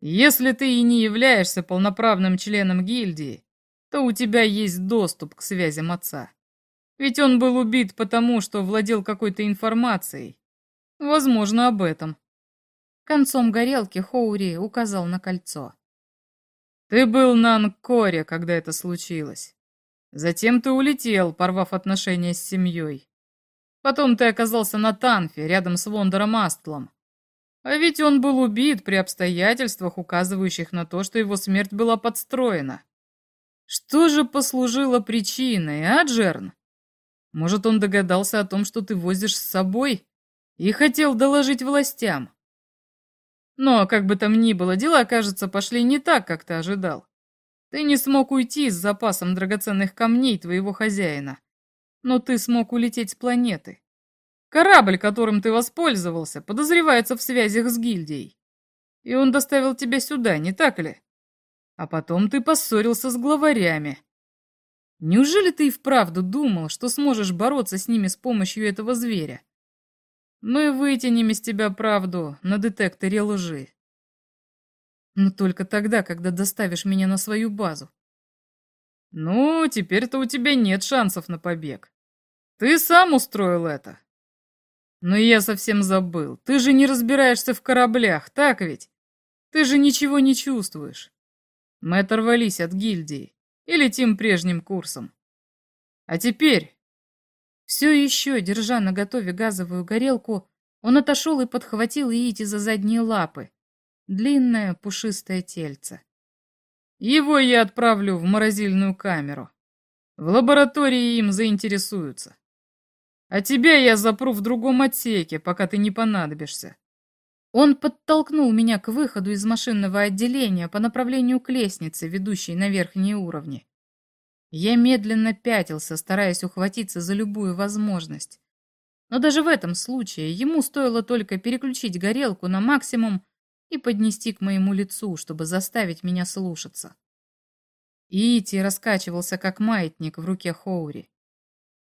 [SPEAKER 2] Если ты и не являешься полноправным членом гильдии, то у тебя есть доступ к связям отца. Ведь он был убит потому, что владел какой-то информацией. Возможно, об этом.
[SPEAKER 1] Концом горелки Хоури указал на кольцо.
[SPEAKER 2] Ты был на Анкоре, когда это случилось. Затем ты улетел, порвав отношения с семьей. Потом ты оказался на Танфе, рядом с Вондером Астлом. А ведь он был убит при обстоятельствах, указывающих на то, что его смерть была подстроена. Что же послужило причиной, а, Джерн? Может, он догадался о том, что ты возишь с собой и хотел доложить властям? Но, как бы там ни было, дела, кажется, пошли не так, как ты ожидал. Ты не смог уйти с запасом драгоценных камней твоего хозяина, но ты смог улететь с планеты. Корабль, которым ты воспользовался, подозревается в связях с гильдией. И он доставил тебя сюда, не так ли? А потом ты поссорился с главарями. Неужели ты и вправду думал, что сможешь бороться с ними с помощью этого зверя? Мы вытянем из тебя правду на детекторе лжи. Но только тогда, когда доставишь меня на свою базу. Ну, теперь-то у тебя нет шансов на побег. Ты сам устроил это. Но я совсем забыл. Ты же не разбираешься в кораблях, так ведь? Ты же ничего не чувствуешь. Мы оторвались от гильдии и летим прежним курсом. А теперь
[SPEAKER 1] все еще, держа на готове газовую горелку, он отошел и подхватил Иити за задние лапы. Длинное пушистое тельце.
[SPEAKER 2] Его я отправлю в морозильную камеру. В лаборатории им заинтересуются. А тебя я запру в другом отсеке, пока ты не понадобишься.
[SPEAKER 1] Он подтолкнул меня к выходу из машинного отделения по направлению к лестнице, ведущей на верхние уровни. Я медленно пятился, стараясь ухватиться за любую возможность. Но даже в этом случае ему стоило только переключить горелку на максимум и поднести к моему лицу, чтобы заставить меня слушаться. Ити раскачивался, как маятник в руке Хоури.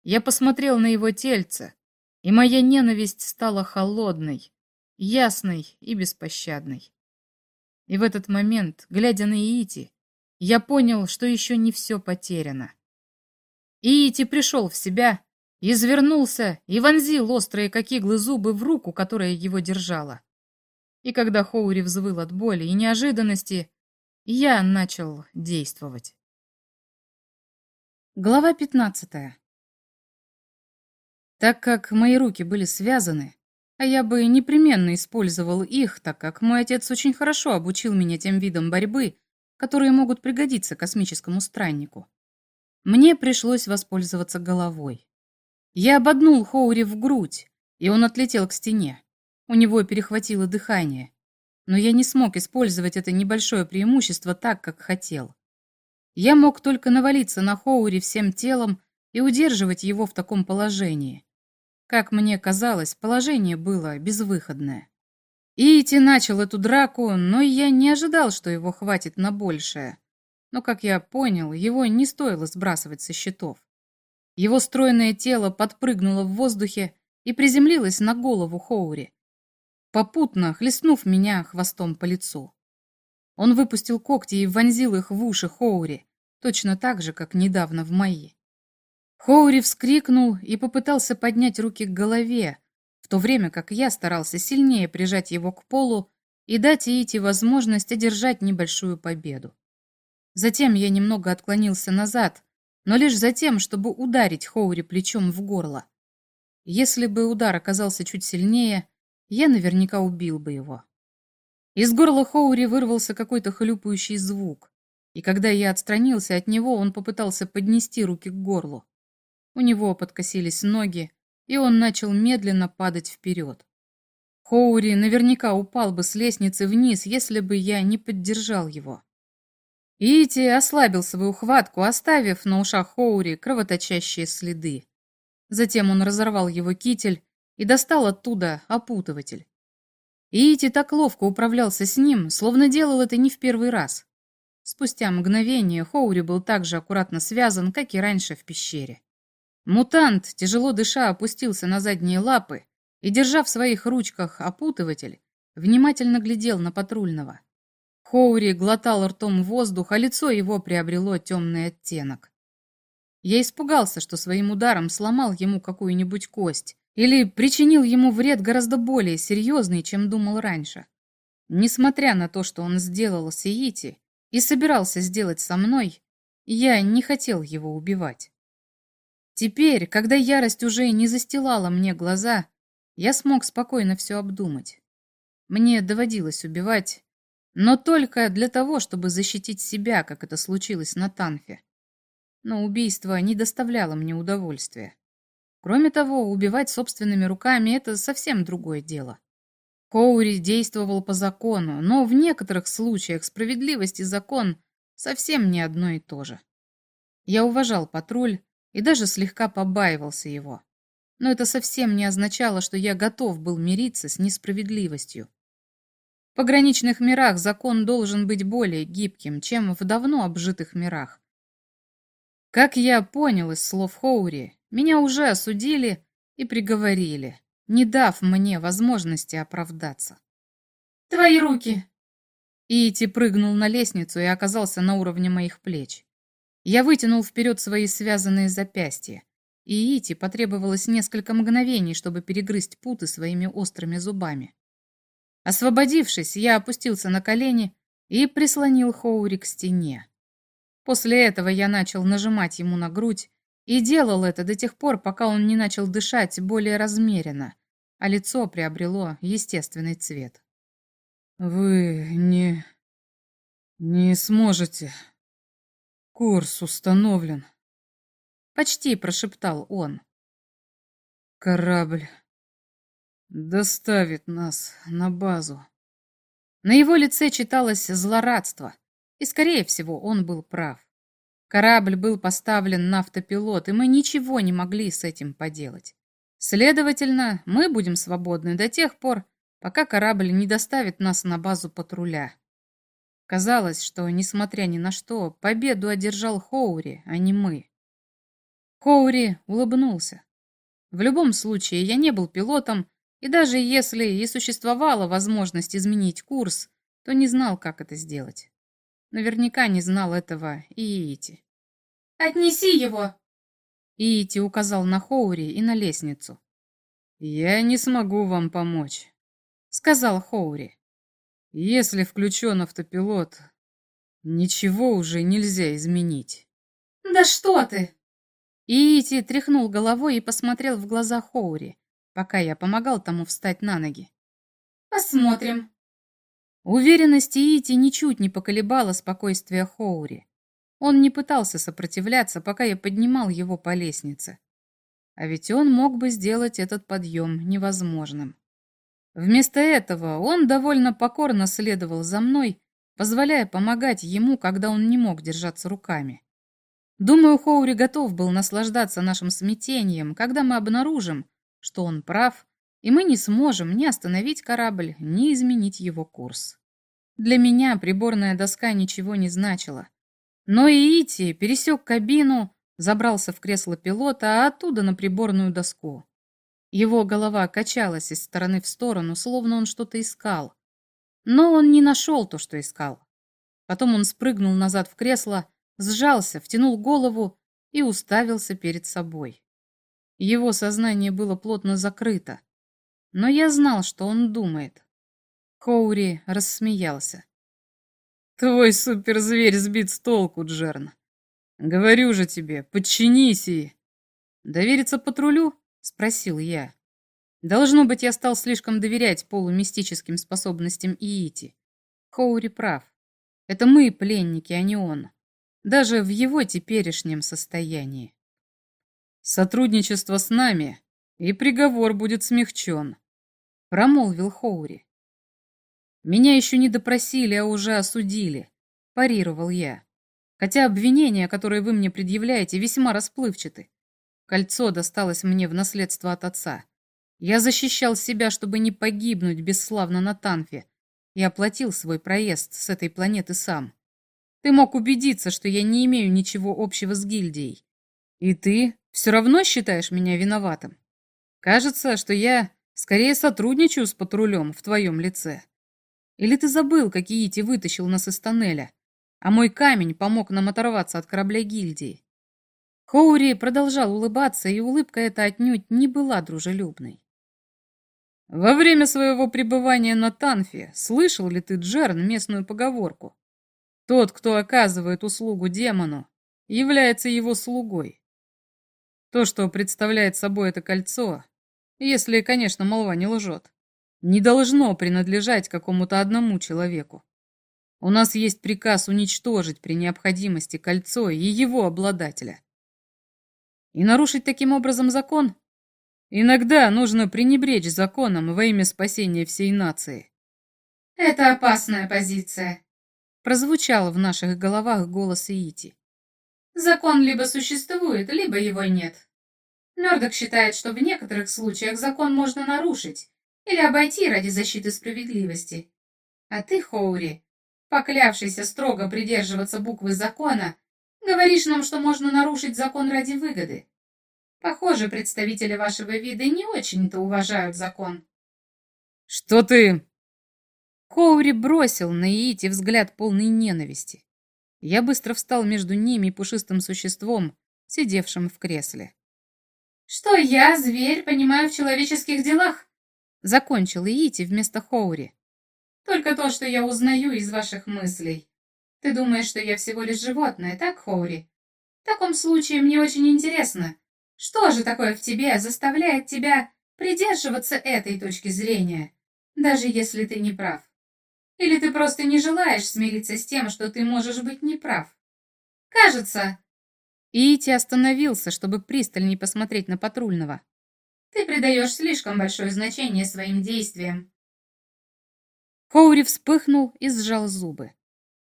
[SPEAKER 1] Я посмотрел на его тельце, и моя ненависть стала холодной, ясной и беспощадной. И в этот момент, глядя на Ити, я понял, что еще не все потеряно. Иити пришел в себя, извернулся и вонзил острые как иглы зубы в руку, которая его держала. И когда Хоури взвыл от боли и неожиданности, я начал действовать. Глава пятнадцатая. Так как мои руки были связаны, а я бы непременно использовал их, так как мой отец очень хорошо обучил меня тем видам борьбы, которые могут пригодиться космическому страннику. Мне пришлось воспользоваться головой. Я ободнул Хоури в грудь, и он отлетел к стене. У него перехватило дыхание. Но я не смог использовать это небольшое преимущество так, как хотел. Я мог только навалиться на Хоури всем телом и удерживать его в таком положении. Как мне казалось, положение было безвыходное. Иити начал эту драку, но я не ожидал, что его хватит на большее. Но, как я понял, его не стоило сбрасывать со счетов. Его стройное тело подпрыгнуло в воздухе и приземлилось на голову Хоури, попутно хлестнув меня хвостом по лицу. Он выпустил когти и вонзил их в уши Хоури, точно так же, как недавно в мои. Хоури вскрикнул и попытался поднять руки к голове, в то время как я старался сильнее прижать его к полу и дать Иити возможность одержать небольшую победу. Затем я немного отклонился назад, но лишь за тем, чтобы ударить Хоури плечом в горло. Если бы удар оказался чуть сильнее, я наверняка убил бы его. Из горла Хоури вырвался какой-то хлюпающий звук, и когда я отстранился от него, он попытался поднести руки к горлу. У него подкосились ноги, и он начал медленно падать вперед. Хоури наверняка упал бы с лестницы вниз, если бы я не поддержал его. Ити ослабил свою хватку, оставив на ушах Хоури кровоточащие следы. Затем он разорвал его китель и достал оттуда опутыватель. Ити так ловко управлялся с ним, словно делал это не в первый раз. Спустя мгновение Хоури был так же аккуратно связан, как и раньше в пещере. Мутант, тяжело дыша, опустился на задние лапы и, держа в своих ручках опутыватель, внимательно глядел на патрульного. Хоури глотал ртом воздух, а лицо его приобрело темный оттенок. Я испугался, что своим ударом сломал ему какую-нибудь кость или причинил ему вред гораздо более серьезный, чем думал раньше. Несмотря на то, что он сделал с Иити и собирался сделать со мной, я не хотел его убивать. Теперь, когда ярость уже не застилала мне глаза, я смог спокойно все обдумать. Мне доводилось убивать, но только для того, чтобы защитить себя, как это случилось на Танфе. Но убийство не доставляло мне удовольствия. Кроме того, убивать собственными руками – это совсем другое дело. Коури действовал по закону, но в некоторых случаях справедливость и закон совсем не одно и то же. Я уважал патруль, и даже слегка побаивался его. Но это совсем не означало, что я готов был мириться с несправедливостью. В пограничных мирах закон должен быть более гибким, чем в давно обжитых мирах. Как я понял из слов Хоури, меня уже осудили и приговорили, не дав мне возможности оправдаться.
[SPEAKER 3] «Твои руки!»
[SPEAKER 1] Ити прыгнул на лестницу и оказался на уровне моих плеч. Я вытянул вперед свои связанные запястья, и Ити потребовалось несколько мгновений, чтобы перегрызть путы своими острыми зубами. Освободившись, я опустился на колени и прислонил Хоури к стене. После этого я начал нажимать ему на грудь и делал это до тех пор, пока он не начал дышать более размеренно, а лицо приобрело естественный цвет.
[SPEAKER 2] «Вы не... не сможете», Курс установлен.
[SPEAKER 1] Почти прошептал он.
[SPEAKER 2] Корабль доставит нас на базу.
[SPEAKER 1] На его лице читалось злорадство, и, скорее всего, он был прав. Корабль был поставлен на автопилот, и мы ничего не могли с этим поделать. Следовательно, мы будем свободны до тех пор, пока корабль не доставит нас на базу патруля. Казалось, что, несмотря ни на что, победу одержал Хоури, а не мы. Хоури улыбнулся. В любом случае, я не был пилотом, и даже если и существовала возможность изменить курс, то не знал, как это сделать. Наверняка не знал этого и Ити.
[SPEAKER 3] «Отнеси его!»
[SPEAKER 1] Ити указал на Хоури и на лестницу.
[SPEAKER 2] «Я не смогу вам помочь», — сказал Хоури. Если включен автопилот, ничего уже нельзя изменить.
[SPEAKER 3] Да что ты!
[SPEAKER 1] Иити тряхнул головой и посмотрел в глаза Хоури, пока я помогал тому встать на ноги.
[SPEAKER 3] Посмотрим.
[SPEAKER 1] Уверенность Иити ничуть не поколебала спокойствие Хоури. Он не пытался сопротивляться, пока я поднимал его по лестнице. А ведь он мог бы сделать этот подъем невозможным. Вместо этого он довольно покорно следовал за мной, позволяя помогать ему, когда он не мог держаться руками. Думаю, Хоури готов был наслаждаться нашим смятением, когда мы обнаружим, что он прав, и мы не сможем ни остановить корабль, ни изменить его курс. Для меня приборная доска ничего не значила. Но и Ити пересек кабину, забрался в кресло пилота, а оттуда на приборную доску. Его голова качалась из стороны в сторону, словно он что-то искал. Но он не нашел то, что искал. Потом он спрыгнул назад в кресло, сжался, втянул голову и уставился перед собой. Его сознание было плотно закрыто. Но я знал, что он думает. Хоури рассмеялся.
[SPEAKER 2] «Твой суперзверь сбит с толку, Джерн. Говорю же тебе, подчинись и...»
[SPEAKER 1] «Довериться патрулю?» — спросил я. Должно быть, я стал слишком доверять полумистическим способностям Иити. Хоури прав. Это мы пленники, а не он. Даже в его теперешнем состоянии.
[SPEAKER 2] Сотрудничество с нами, и приговор будет смягчен, промолвил Хоури. Меня еще не допросили, а уже осудили, парировал я. Хотя обвинения, которые вы мне предъявляете, весьма расплывчаты. Кольцо досталось мне в наследство от отца. Я защищал себя, чтобы не погибнуть бесславно на Танфе, и оплатил свой проезд с этой планеты сам. Ты мог убедиться, что я не имею ничего общего с гильдией. И ты все равно считаешь меня виноватым. Кажется, что я скорее сотрудничаю с патрулем в твоем лице. Или ты забыл, как Иити вытащил нас из тоннеля, а мой камень помог нам оторваться от корабля гильдии? Хоури продолжал улыбаться, и улыбка эта отнюдь не была дружелюбной. Во время своего пребывания на Танфе слышал ли ты, Джерн, местную поговорку? Тот, кто оказывает услугу демону, является его слугой. То, что представляет собой это кольцо, если, конечно, молва не лжет, не должно принадлежать какому-то одному человеку. У нас есть приказ уничтожить при необходимости кольцо и его обладателя. И нарушить таким образом закон? Иногда нужно пренебречь законом во имя спасения всей нации.
[SPEAKER 3] Это опасная позиция,
[SPEAKER 1] прозвучал в наших головах голос Иити.
[SPEAKER 3] Закон либо существует, либо его нет. Мёрдок считает, что в некоторых случаях закон можно нарушить или обойти ради защиты справедливости. А ты, Хоури, поклявшийся строго придерживаться буквы закона, говоришь нам, что можно нарушить закон ради выгоды. Похоже, представители вашего вида не очень-то уважают закон.
[SPEAKER 2] Что ты
[SPEAKER 1] Коури бросил на Иити взгляд полный ненависти. Я быстро встал между ними и пушистым существом, сидевшим в кресле.
[SPEAKER 3] «Что я, зверь, понимаю в человеческих делах?»
[SPEAKER 1] Закончил Иити вместо Хоури.
[SPEAKER 3] «Только то, что я узнаю из ваших мыслей. Ты думаешь, что я всего лишь животное, так, Хоури? В таком случае мне очень интересно, что же такое в тебе заставляет тебя придерживаться этой точки зрения, даже если ты не прав? Или ты просто не желаешь смириться с тем, что ты можешь быть неправ? Кажется...»
[SPEAKER 1] Ити остановился, чтобы пристальней посмотреть на патрульного.
[SPEAKER 3] «Ты придаешь слишком большое значение своим действиям».
[SPEAKER 1] Хоури вспыхнул и сжал зубы.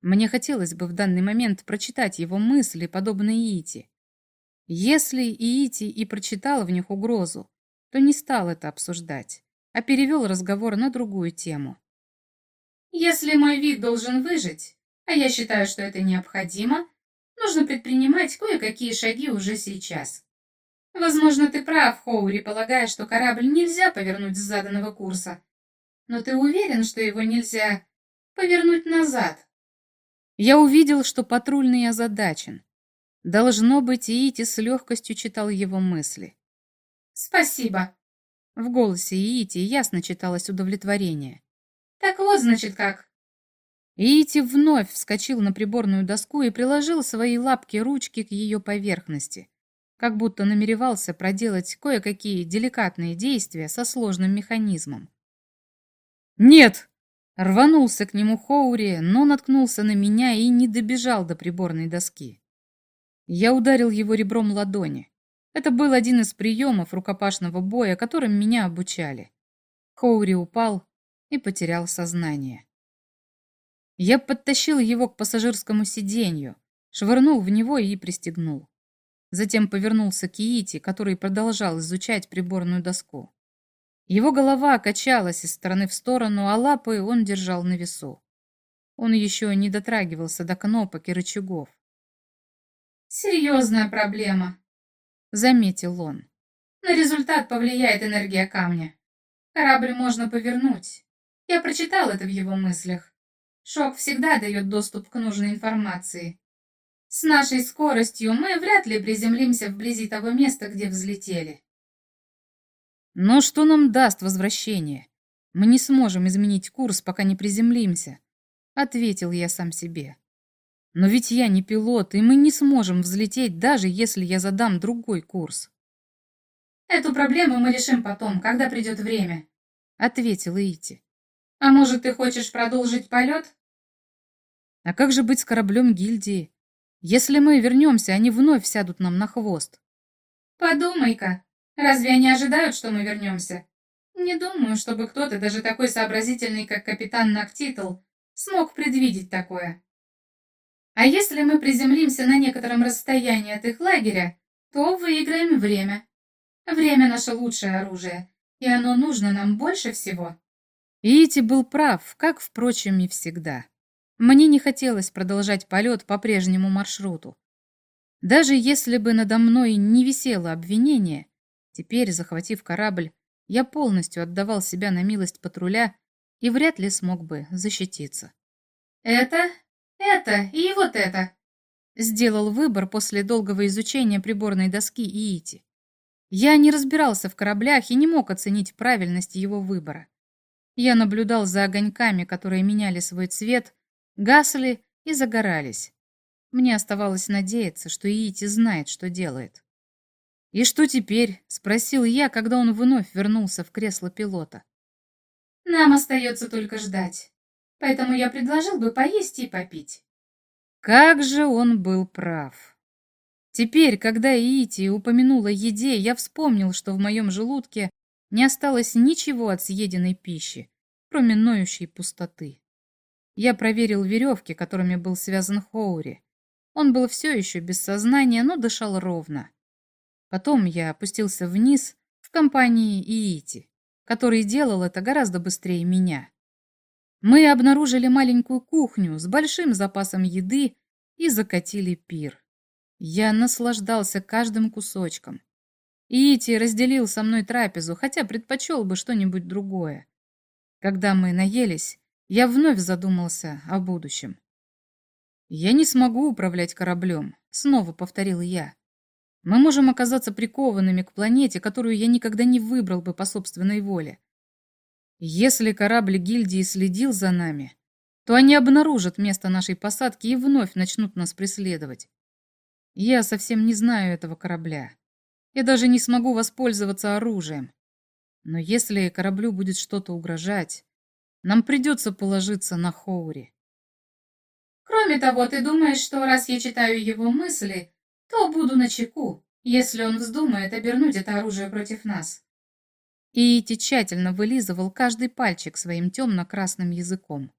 [SPEAKER 1] Мне хотелось бы в данный момент прочитать его мысли, подобные Иити. Если Иити и прочитал в них угрозу, то не стал это обсуждать, а перевел разговор на другую тему.
[SPEAKER 3] Если мой вид должен выжить, а я считаю, что это необходимо, нужно предпринимать кое-какие шаги уже сейчас. Возможно, ты прав, Хоури, полагая, что корабль нельзя повернуть с заданного курса. Но ты уверен, что его нельзя повернуть назад?
[SPEAKER 1] Я увидел, что патрульный озадачен. Должно быть, Иити с легкостью читал его мысли.
[SPEAKER 3] «Спасибо».
[SPEAKER 1] В голосе Иити ясно читалось удовлетворение.
[SPEAKER 3] Так вот, значит, как.
[SPEAKER 1] Иити вновь вскочил на приборную доску и приложил свои лапки-ручки к ее поверхности, как будто намеревался проделать кое-какие деликатные действия со сложным механизмом.
[SPEAKER 2] «Нет!»
[SPEAKER 1] Рванулся к нему Хоури, но наткнулся на меня и не добежал до приборной доски. Я ударил его ребром ладони. Это был один из приемов рукопашного боя, которым меня обучали. Хоури упал, и потерял сознание. Я подтащил его к пассажирскому сиденью, швырнул в него и пристегнул. Затем повернулся к Иити, который продолжал изучать приборную доску. Его голова качалась из стороны в сторону, а лапы он держал на весу. Он еще не дотрагивался до кнопок и рычагов.
[SPEAKER 3] «Серьезная проблема», — заметил он. «На результат повлияет энергия камня. Корабль можно повернуть, я прочитал это в его мыслях. Шок всегда дает доступ к нужной информации. С нашей скоростью мы вряд ли приземлимся вблизи того места, где взлетели.
[SPEAKER 1] Но что нам даст возвращение? Мы не сможем изменить курс, пока не приземлимся, ответил я сам себе. Но ведь я не пилот, и мы не сможем взлететь, даже если я задам другой курс.
[SPEAKER 3] Эту проблему мы решим потом, когда придет время,
[SPEAKER 1] ответил Ити.
[SPEAKER 3] А может, ты хочешь продолжить полет?
[SPEAKER 1] А как же быть с кораблем гильдии? Если мы вернемся, они вновь сядут нам на хвост.
[SPEAKER 3] Подумай-ка, разве они ожидают, что мы вернемся? Не думаю, чтобы кто-то, даже такой сообразительный, как капитан Нактитл, смог предвидеть такое. А если мы приземлимся на некотором расстоянии от их лагеря, то выиграем время. Время — наше лучшее оружие, и оно нужно нам больше всего.
[SPEAKER 1] Ити был прав, как, впрочем, и всегда. Мне не хотелось продолжать полет по прежнему маршруту. Даже если бы надо мной не висело обвинение, теперь, захватив корабль, я полностью отдавал себя на милость патруля и вряд ли смог бы защититься.
[SPEAKER 3] «Это, это и вот это», —
[SPEAKER 1] сделал выбор после долгого изучения приборной доски Иити. Я не разбирался в кораблях и не мог оценить правильность его выбора. Я наблюдал за огоньками, которые меняли свой цвет, гасли и загорались. Мне оставалось надеяться, что Иити знает, что делает. «И что теперь?» — спросил я, когда он вновь вернулся в кресло пилота.
[SPEAKER 3] «Нам остается только ждать, поэтому я предложил бы поесть и попить».
[SPEAKER 1] Как же он был прав. Теперь, когда Иити упомянула еде, я вспомнил, что в моем желудке не осталось ничего от съеденной пищи, кроме ноющей пустоты. Я проверил веревки, которыми был связан Хоури. Он был все еще без сознания, но дышал ровно. Потом я опустился вниз в компании Иити, который делал это гораздо быстрее меня. Мы обнаружили маленькую кухню с большим запасом еды и закатили пир. Я наслаждался каждым кусочком. Иити разделил со мной трапезу, хотя предпочел бы что-нибудь другое. Когда мы наелись, я вновь задумался о будущем. «Я не смогу управлять кораблем», — снова повторил я. «Мы можем оказаться прикованными к планете, которую я никогда не выбрал бы по собственной воле. Если корабль гильдии следил за нами, то они обнаружат место нашей посадки и вновь начнут нас преследовать. Я совсем не знаю этого корабля. Я даже не смогу воспользоваться оружием. Но если кораблю будет что-то угрожать, нам придется положиться на Хоури.
[SPEAKER 3] Кроме того, ты думаешь, что раз я читаю его мысли, то буду на чеку, если он вздумает обернуть это оружие против нас.
[SPEAKER 1] Иити тщательно вылизывал каждый пальчик своим темно-красным языком.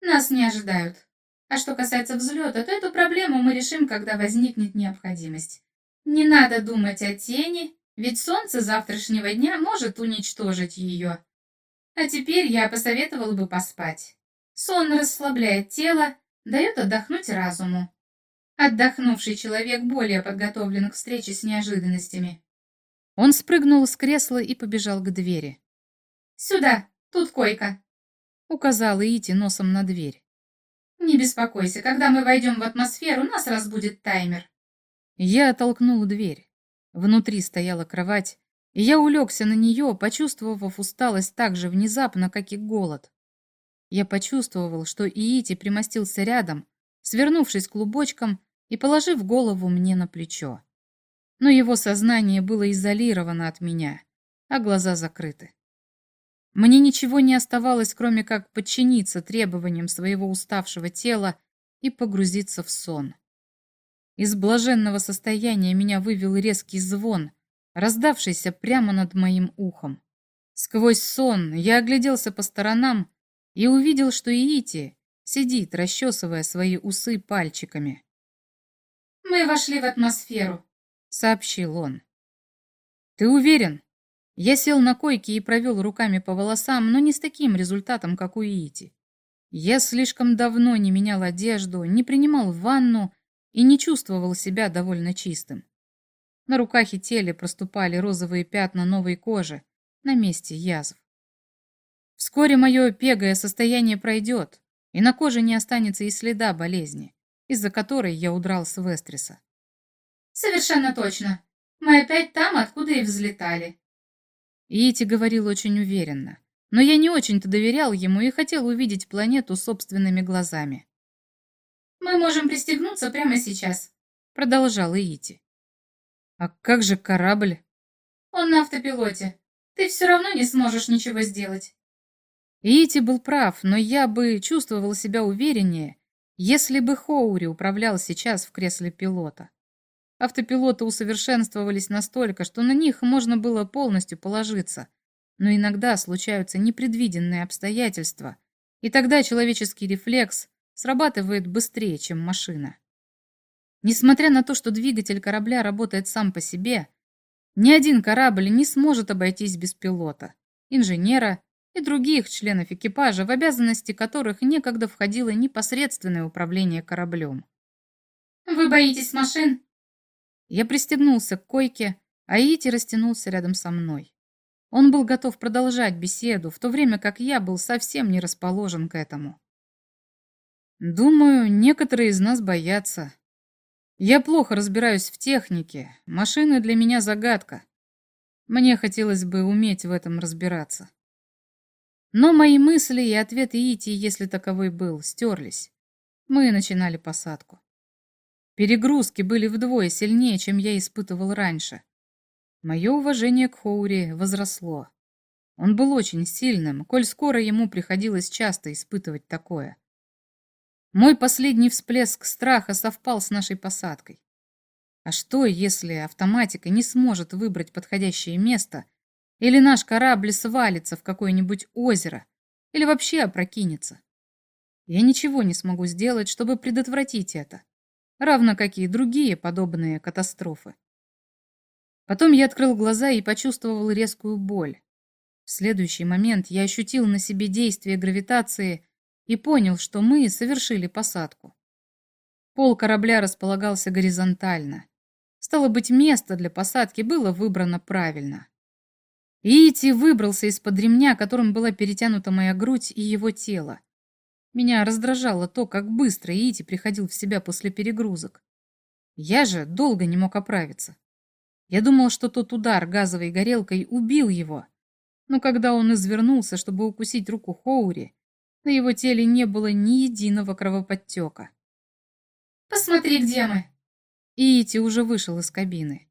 [SPEAKER 3] Нас не ожидают. А что касается взлета, то эту проблему мы решим, когда возникнет необходимость. Не надо думать о тени, ведь солнце завтрашнего дня может уничтожить ее. А теперь я посоветовал бы поспать. Сон расслабляет тело, дает отдохнуть разуму. Отдохнувший человек более подготовлен к встрече с неожиданностями.
[SPEAKER 1] Он спрыгнул с кресла и побежал к двери.
[SPEAKER 3] «Сюда, тут койка», —
[SPEAKER 1] указал Ити носом на дверь.
[SPEAKER 3] «Не беспокойся, когда мы войдем в атмосферу, нас разбудит таймер».
[SPEAKER 1] Я оттолкнул дверь. Внутри стояла кровать, и я улегся на нее, почувствовав усталость так же внезапно, как и голод. Я почувствовал, что Иити примостился рядом, свернувшись клубочком и положив голову мне на плечо. Но его сознание было изолировано от меня, а глаза закрыты. Мне ничего не оставалось, кроме как подчиниться требованиям своего уставшего тела и погрузиться в сон. Из блаженного состояния меня вывел резкий звон, раздавшийся прямо над моим ухом. Сквозь сон я огляделся по сторонам и увидел, что Иити сидит, расчесывая свои усы пальчиками.
[SPEAKER 3] «Мы вошли в атмосферу», — сообщил он.
[SPEAKER 1] «Ты уверен?» Я сел на койке и провел руками по волосам, но не с таким результатом, как у Иити. Я слишком давно не менял одежду, не принимал ванну и не чувствовал себя довольно чистым. На руках и теле проступали розовые пятна новой кожи на месте язв. Вскоре мое пегое состояние пройдет, и на коже не останется и следа болезни, из-за которой я удрал с Вестриса.
[SPEAKER 3] «Совершенно точно. Мы опять там, откуда и взлетали».
[SPEAKER 1] Ити говорил очень уверенно, но я не очень-то доверял ему и хотел увидеть планету собственными глазами.
[SPEAKER 3] «Мы можем пристегнуться прямо сейчас», —
[SPEAKER 1] продолжал Ити. «А как же корабль?»
[SPEAKER 3] «Он на автопилоте. Ты все равно не сможешь ничего сделать».
[SPEAKER 1] Ити был прав, но я бы чувствовал себя увереннее, если бы Хоури управлял сейчас в кресле пилота. Автопилоты усовершенствовались настолько, что на них можно было полностью положиться. Но иногда случаются непредвиденные обстоятельства, и тогда человеческий рефлекс срабатывает быстрее, чем машина. Несмотря на то, что двигатель корабля работает сам по себе, ни один корабль не сможет обойтись без пилота, инженера и других членов экипажа, в обязанности которых некогда входило непосредственное управление кораблем.
[SPEAKER 3] «Вы боитесь машин?»
[SPEAKER 1] Я пристегнулся к койке, а Ити растянулся рядом со мной. Он был готов продолжать беседу, в то время как я был совсем не расположен к этому. Думаю, некоторые из нас боятся, я плохо разбираюсь в технике, машины для меня загадка. Мне хотелось бы уметь в этом разбираться. Но мои мысли и ответы Ити, если таковой был, стерлись. Мы начинали посадку. Перегрузки были вдвое сильнее, чем я испытывал раньше. Мое уважение к Хоури возросло. Он был очень сильным, коль скоро ему приходилось часто испытывать такое. Мой последний всплеск страха совпал с нашей посадкой. А что, если автоматика не сможет выбрать подходящее место, или наш корабль свалится в какое-нибудь озеро, или вообще опрокинется? Я ничего не смогу сделать, чтобы предотвратить это, равно как и другие подобные катастрофы. Потом я открыл глаза и почувствовал резкую боль. В следующий момент я ощутил на себе действие гравитации и понял, что мы совершили посадку. Пол корабля располагался горизонтально. Стало быть, место для посадки было выбрано правильно. Иити выбрался из-под ремня, которым была перетянута моя грудь и его тело. Меня раздражало то, как быстро Иити приходил в себя после перегрузок. Я же долго не мог оправиться. Я думал, что тот удар газовой горелкой убил его. Но когда он извернулся, чтобы укусить руку Хоури, на его теле не было ни единого кровоподтека.
[SPEAKER 3] «Посмотри, где мы!»
[SPEAKER 1] Иити уже вышел из кабины.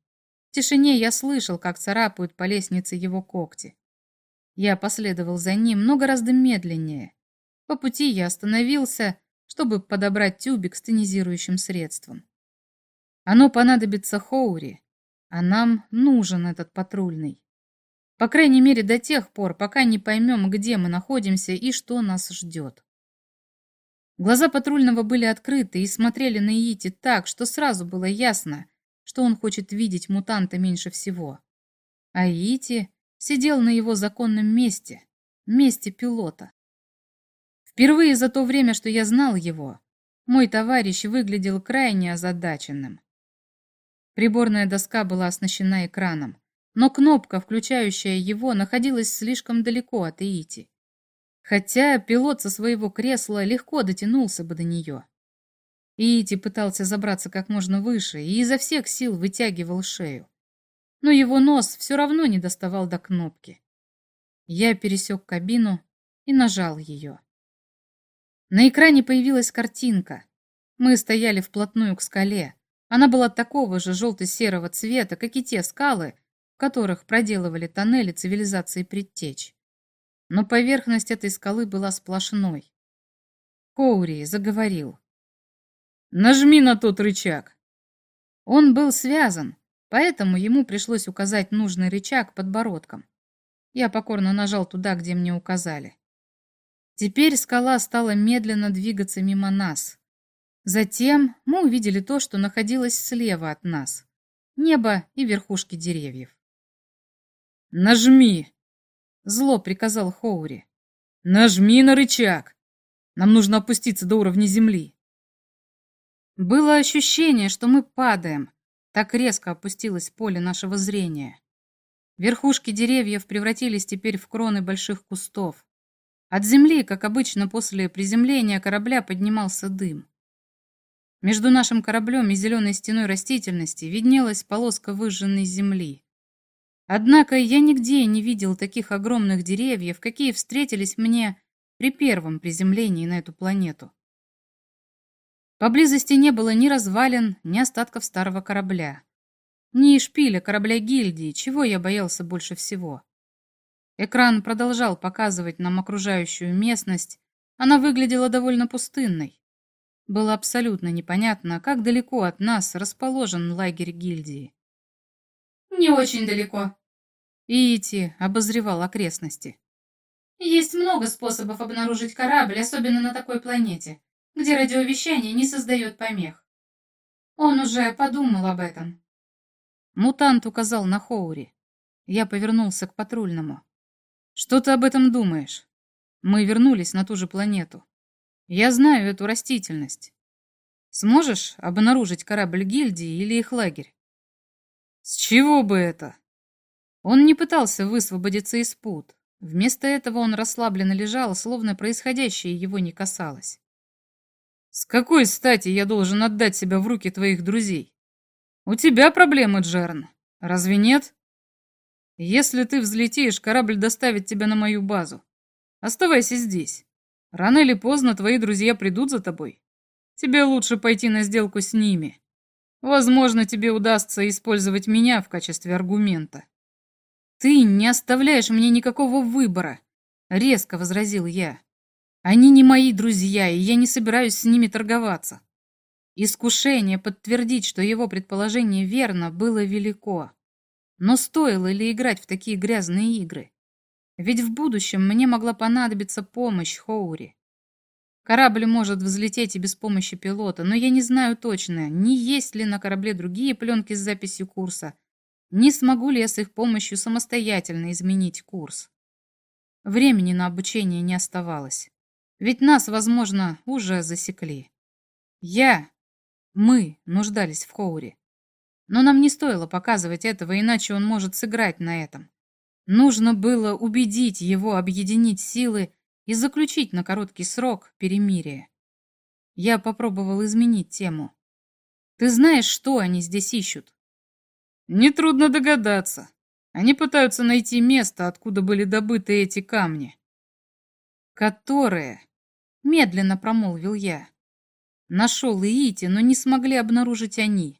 [SPEAKER 1] Тишине я слышал, как царапают по лестнице его когти. Я последовал за ним, но гораздо медленнее. По пути я остановился, чтобы подобрать тюбик с тонизирующим средством. Оно понадобится Хоури, а нам нужен этот патрульный. По крайней мере, до тех пор, пока не поймем, где мы находимся и что нас ждет. Глаза патрульного были открыты и смотрели на Иити так, что сразу было ясно, что он хочет видеть мутанта меньше всего. А Иити сидел на его законном месте, месте пилота. Впервые за то время, что я знал его, мой товарищ выглядел крайне озадаченным. Приборная доска была оснащена экраном но кнопка, включающая его, находилась слишком далеко от Иити. Хотя пилот со своего кресла легко дотянулся бы до нее. Иити пытался забраться как можно выше и изо всех сил вытягивал шею. Но его нос все равно не доставал до кнопки. Я пересек кабину и нажал ее. На экране появилась картинка. Мы стояли вплотную к скале. Она была такого же желто-серого цвета, как и те скалы, которых проделывали тоннели цивилизации предтеч. Но поверхность этой скалы была сплошной. Коури заговорил. «Нажми на тот рычаг!» Он был связан, поэтому ему пришлось указать нужный рычаг подбородком. Я покорно нажал туда, где мне указали. Теперь скала стала медленно двигаться мимо нас. Затем мы увидели то, что находилось слева от нас. Небо и верхушки деревьев. «Нажми!» — зло приказал Хоури. «Нажми на рычаг! Нам нужно опуститься до уровня земли!» Было ощущение, что мы падаем. Так резко опустилось поле нашего зрения. Верхушки деревьев превратились теперь в кроны больших кустов. От земли, как обычно после приземления корабля, поднимался дым. Между нашим кораблем и зеленой стеной растительности виднелась полоска выжженной земли. Однако я нигде не видел таких огромных деревьев, какие встретились мне при первом приземлении на эту планету. Поблизости не было ни развалин, ни остатков старого корабля, ни шпиля корабля гильдии, чего я боялся больше всего. Экран продолжал показывать нам окружающую местность, она выглядела довольно пустынной. Было абсолютно непонятно, как далеко от нас расположен лагерь гильдии.
[SPEAKER 3] «Не очень далеко».
[SPEAKER 1] Иити обозревал окрестности.
[SPEAKER 3] «Есть много способов обнаружить корабль, особенно на такой планете, где радиовещание не создает помех. Он уже подумал об этом».
[SPEAKER 1] Мутант указал на Хоури. Я повернулся к патрульному. «Что ты об этом думаешь? Мы вернулись на ту же планету. Я знаю эту растительность. Сможешь обнаружить корабль гильдии или их лагерь? С чего бы это? Он не пытался высвободиться из пут. Вместо этого он расслабленно лежал, словно происходящее его не касалось. С какой стати я должен отдать себя в руки твоих друзей? У тебя проблемы, Джерн. Разве нет? Если ты взлетишь, корабль доставит тебя на мою базу. Оставайся здесь. Рано или поздно твои друзья придут за тобой. Тебе лучше пойти на сделку с ними. Возможно, тебе удастся использовать меня в качестве аргумента. Ты не оставляешь мне никакого выбора, резко возразил я. Они не мои друзья, и я не собираюсь с ними торговаться. Искушение подтвердить, что его предположение верно, было велико. Но стоило ли играть в такие грязные игры? Ведь в будущем мне могла понадобиться помощь Хоури. Корабль может взлететь и без помощи пилота, но я не знаю точно, ни есть ли на корабле другие пленки с записью курса, не смогу ли я с их помощью самостоятельно изменить курс. Времени на обучение не оставалось. Ведь нас, возможно, уже засекли. Я, мы нуждались в Хоури. Но нам не стоило показывать этого, иначе он может сыграть на этом. Нужно было убедить его объединить силы и заключить на короткий срок перемирие. Я попробовал изменить тему. Ты знаешь, что они здесь ищут? Нетрудно догадаться. Они пытаются найти место, откуда были добыты эти камни. Которые, медленно промолвил я, нашел Иити, но не смогли обнаружить они.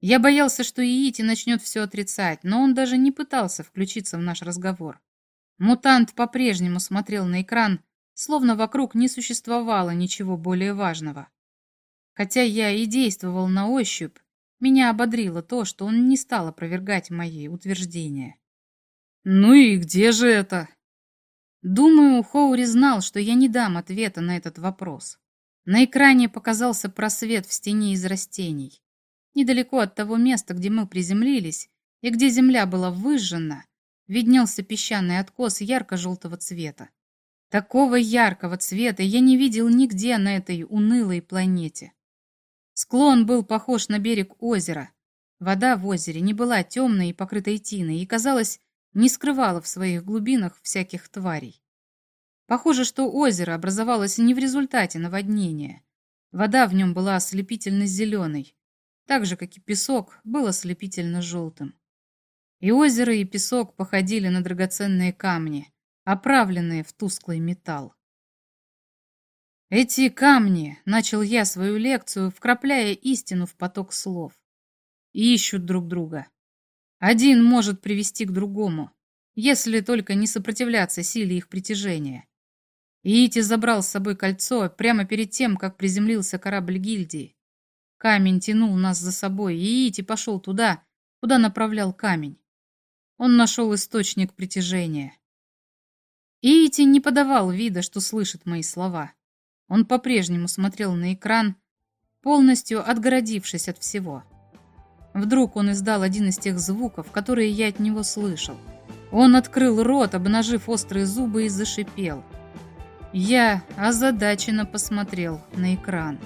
[SPEAKER 1] Я боялся, что Иити начнет все отрицать, но он даже не пытался включиться в наш разговор. Мутант по-прежнему смотрел на экран, словно вокруг не существовало ничего более важного. Хотя я и действовал на ощупь, меня ободрило то, что он не стал опровергать мои утверждения. «Ну и где же это?» Думаю, Хоури знал, что я не дам ответа на этот вопрос. На экране показался просвет в стене из растений. Недалеко от того места, где мы приземлились, и где земля была выжжена, виднелся песчаный откос ярко-желтого цвета. Такого яркого цвета я не видел нигде на этой унылой планете. Склон был похож на берег озера. Вода в озере не была темной и покрытой тиной и, казалось, не скрывала в своих глубинах всяких тварей. Похоже, что озеро образовалось не в результате наводнения. Вода в нем была ослепительно зеленой, так же, как и песок, был ослепительно желтым. И озеро, и песок походили на драгоценные камни, оправленные в тусклый металл. Эти камни, начал я свою лекцию, вкрапляя истину в поток слов, ищут друг друга. Один может привести к другому, если только не сопротивляться силе их притяжения. Иити забрал с собой кольцо прямо перед тем, как приземлился корабль гильдии. Камень тянул нас за собой, и Ити пошел туда, куда направлял камень. Он нашел источник притяжения. Ити не подавал вида, что слышит мои слова. Он по-прежнему смотрел на экран, полностью отгородившись от всего. Вдруг он издал один из тех звуков, которые я от него слышал. Он открыл рот, обнажив острые зубы, и зашипел. Я озадаченно посмотрел на экран.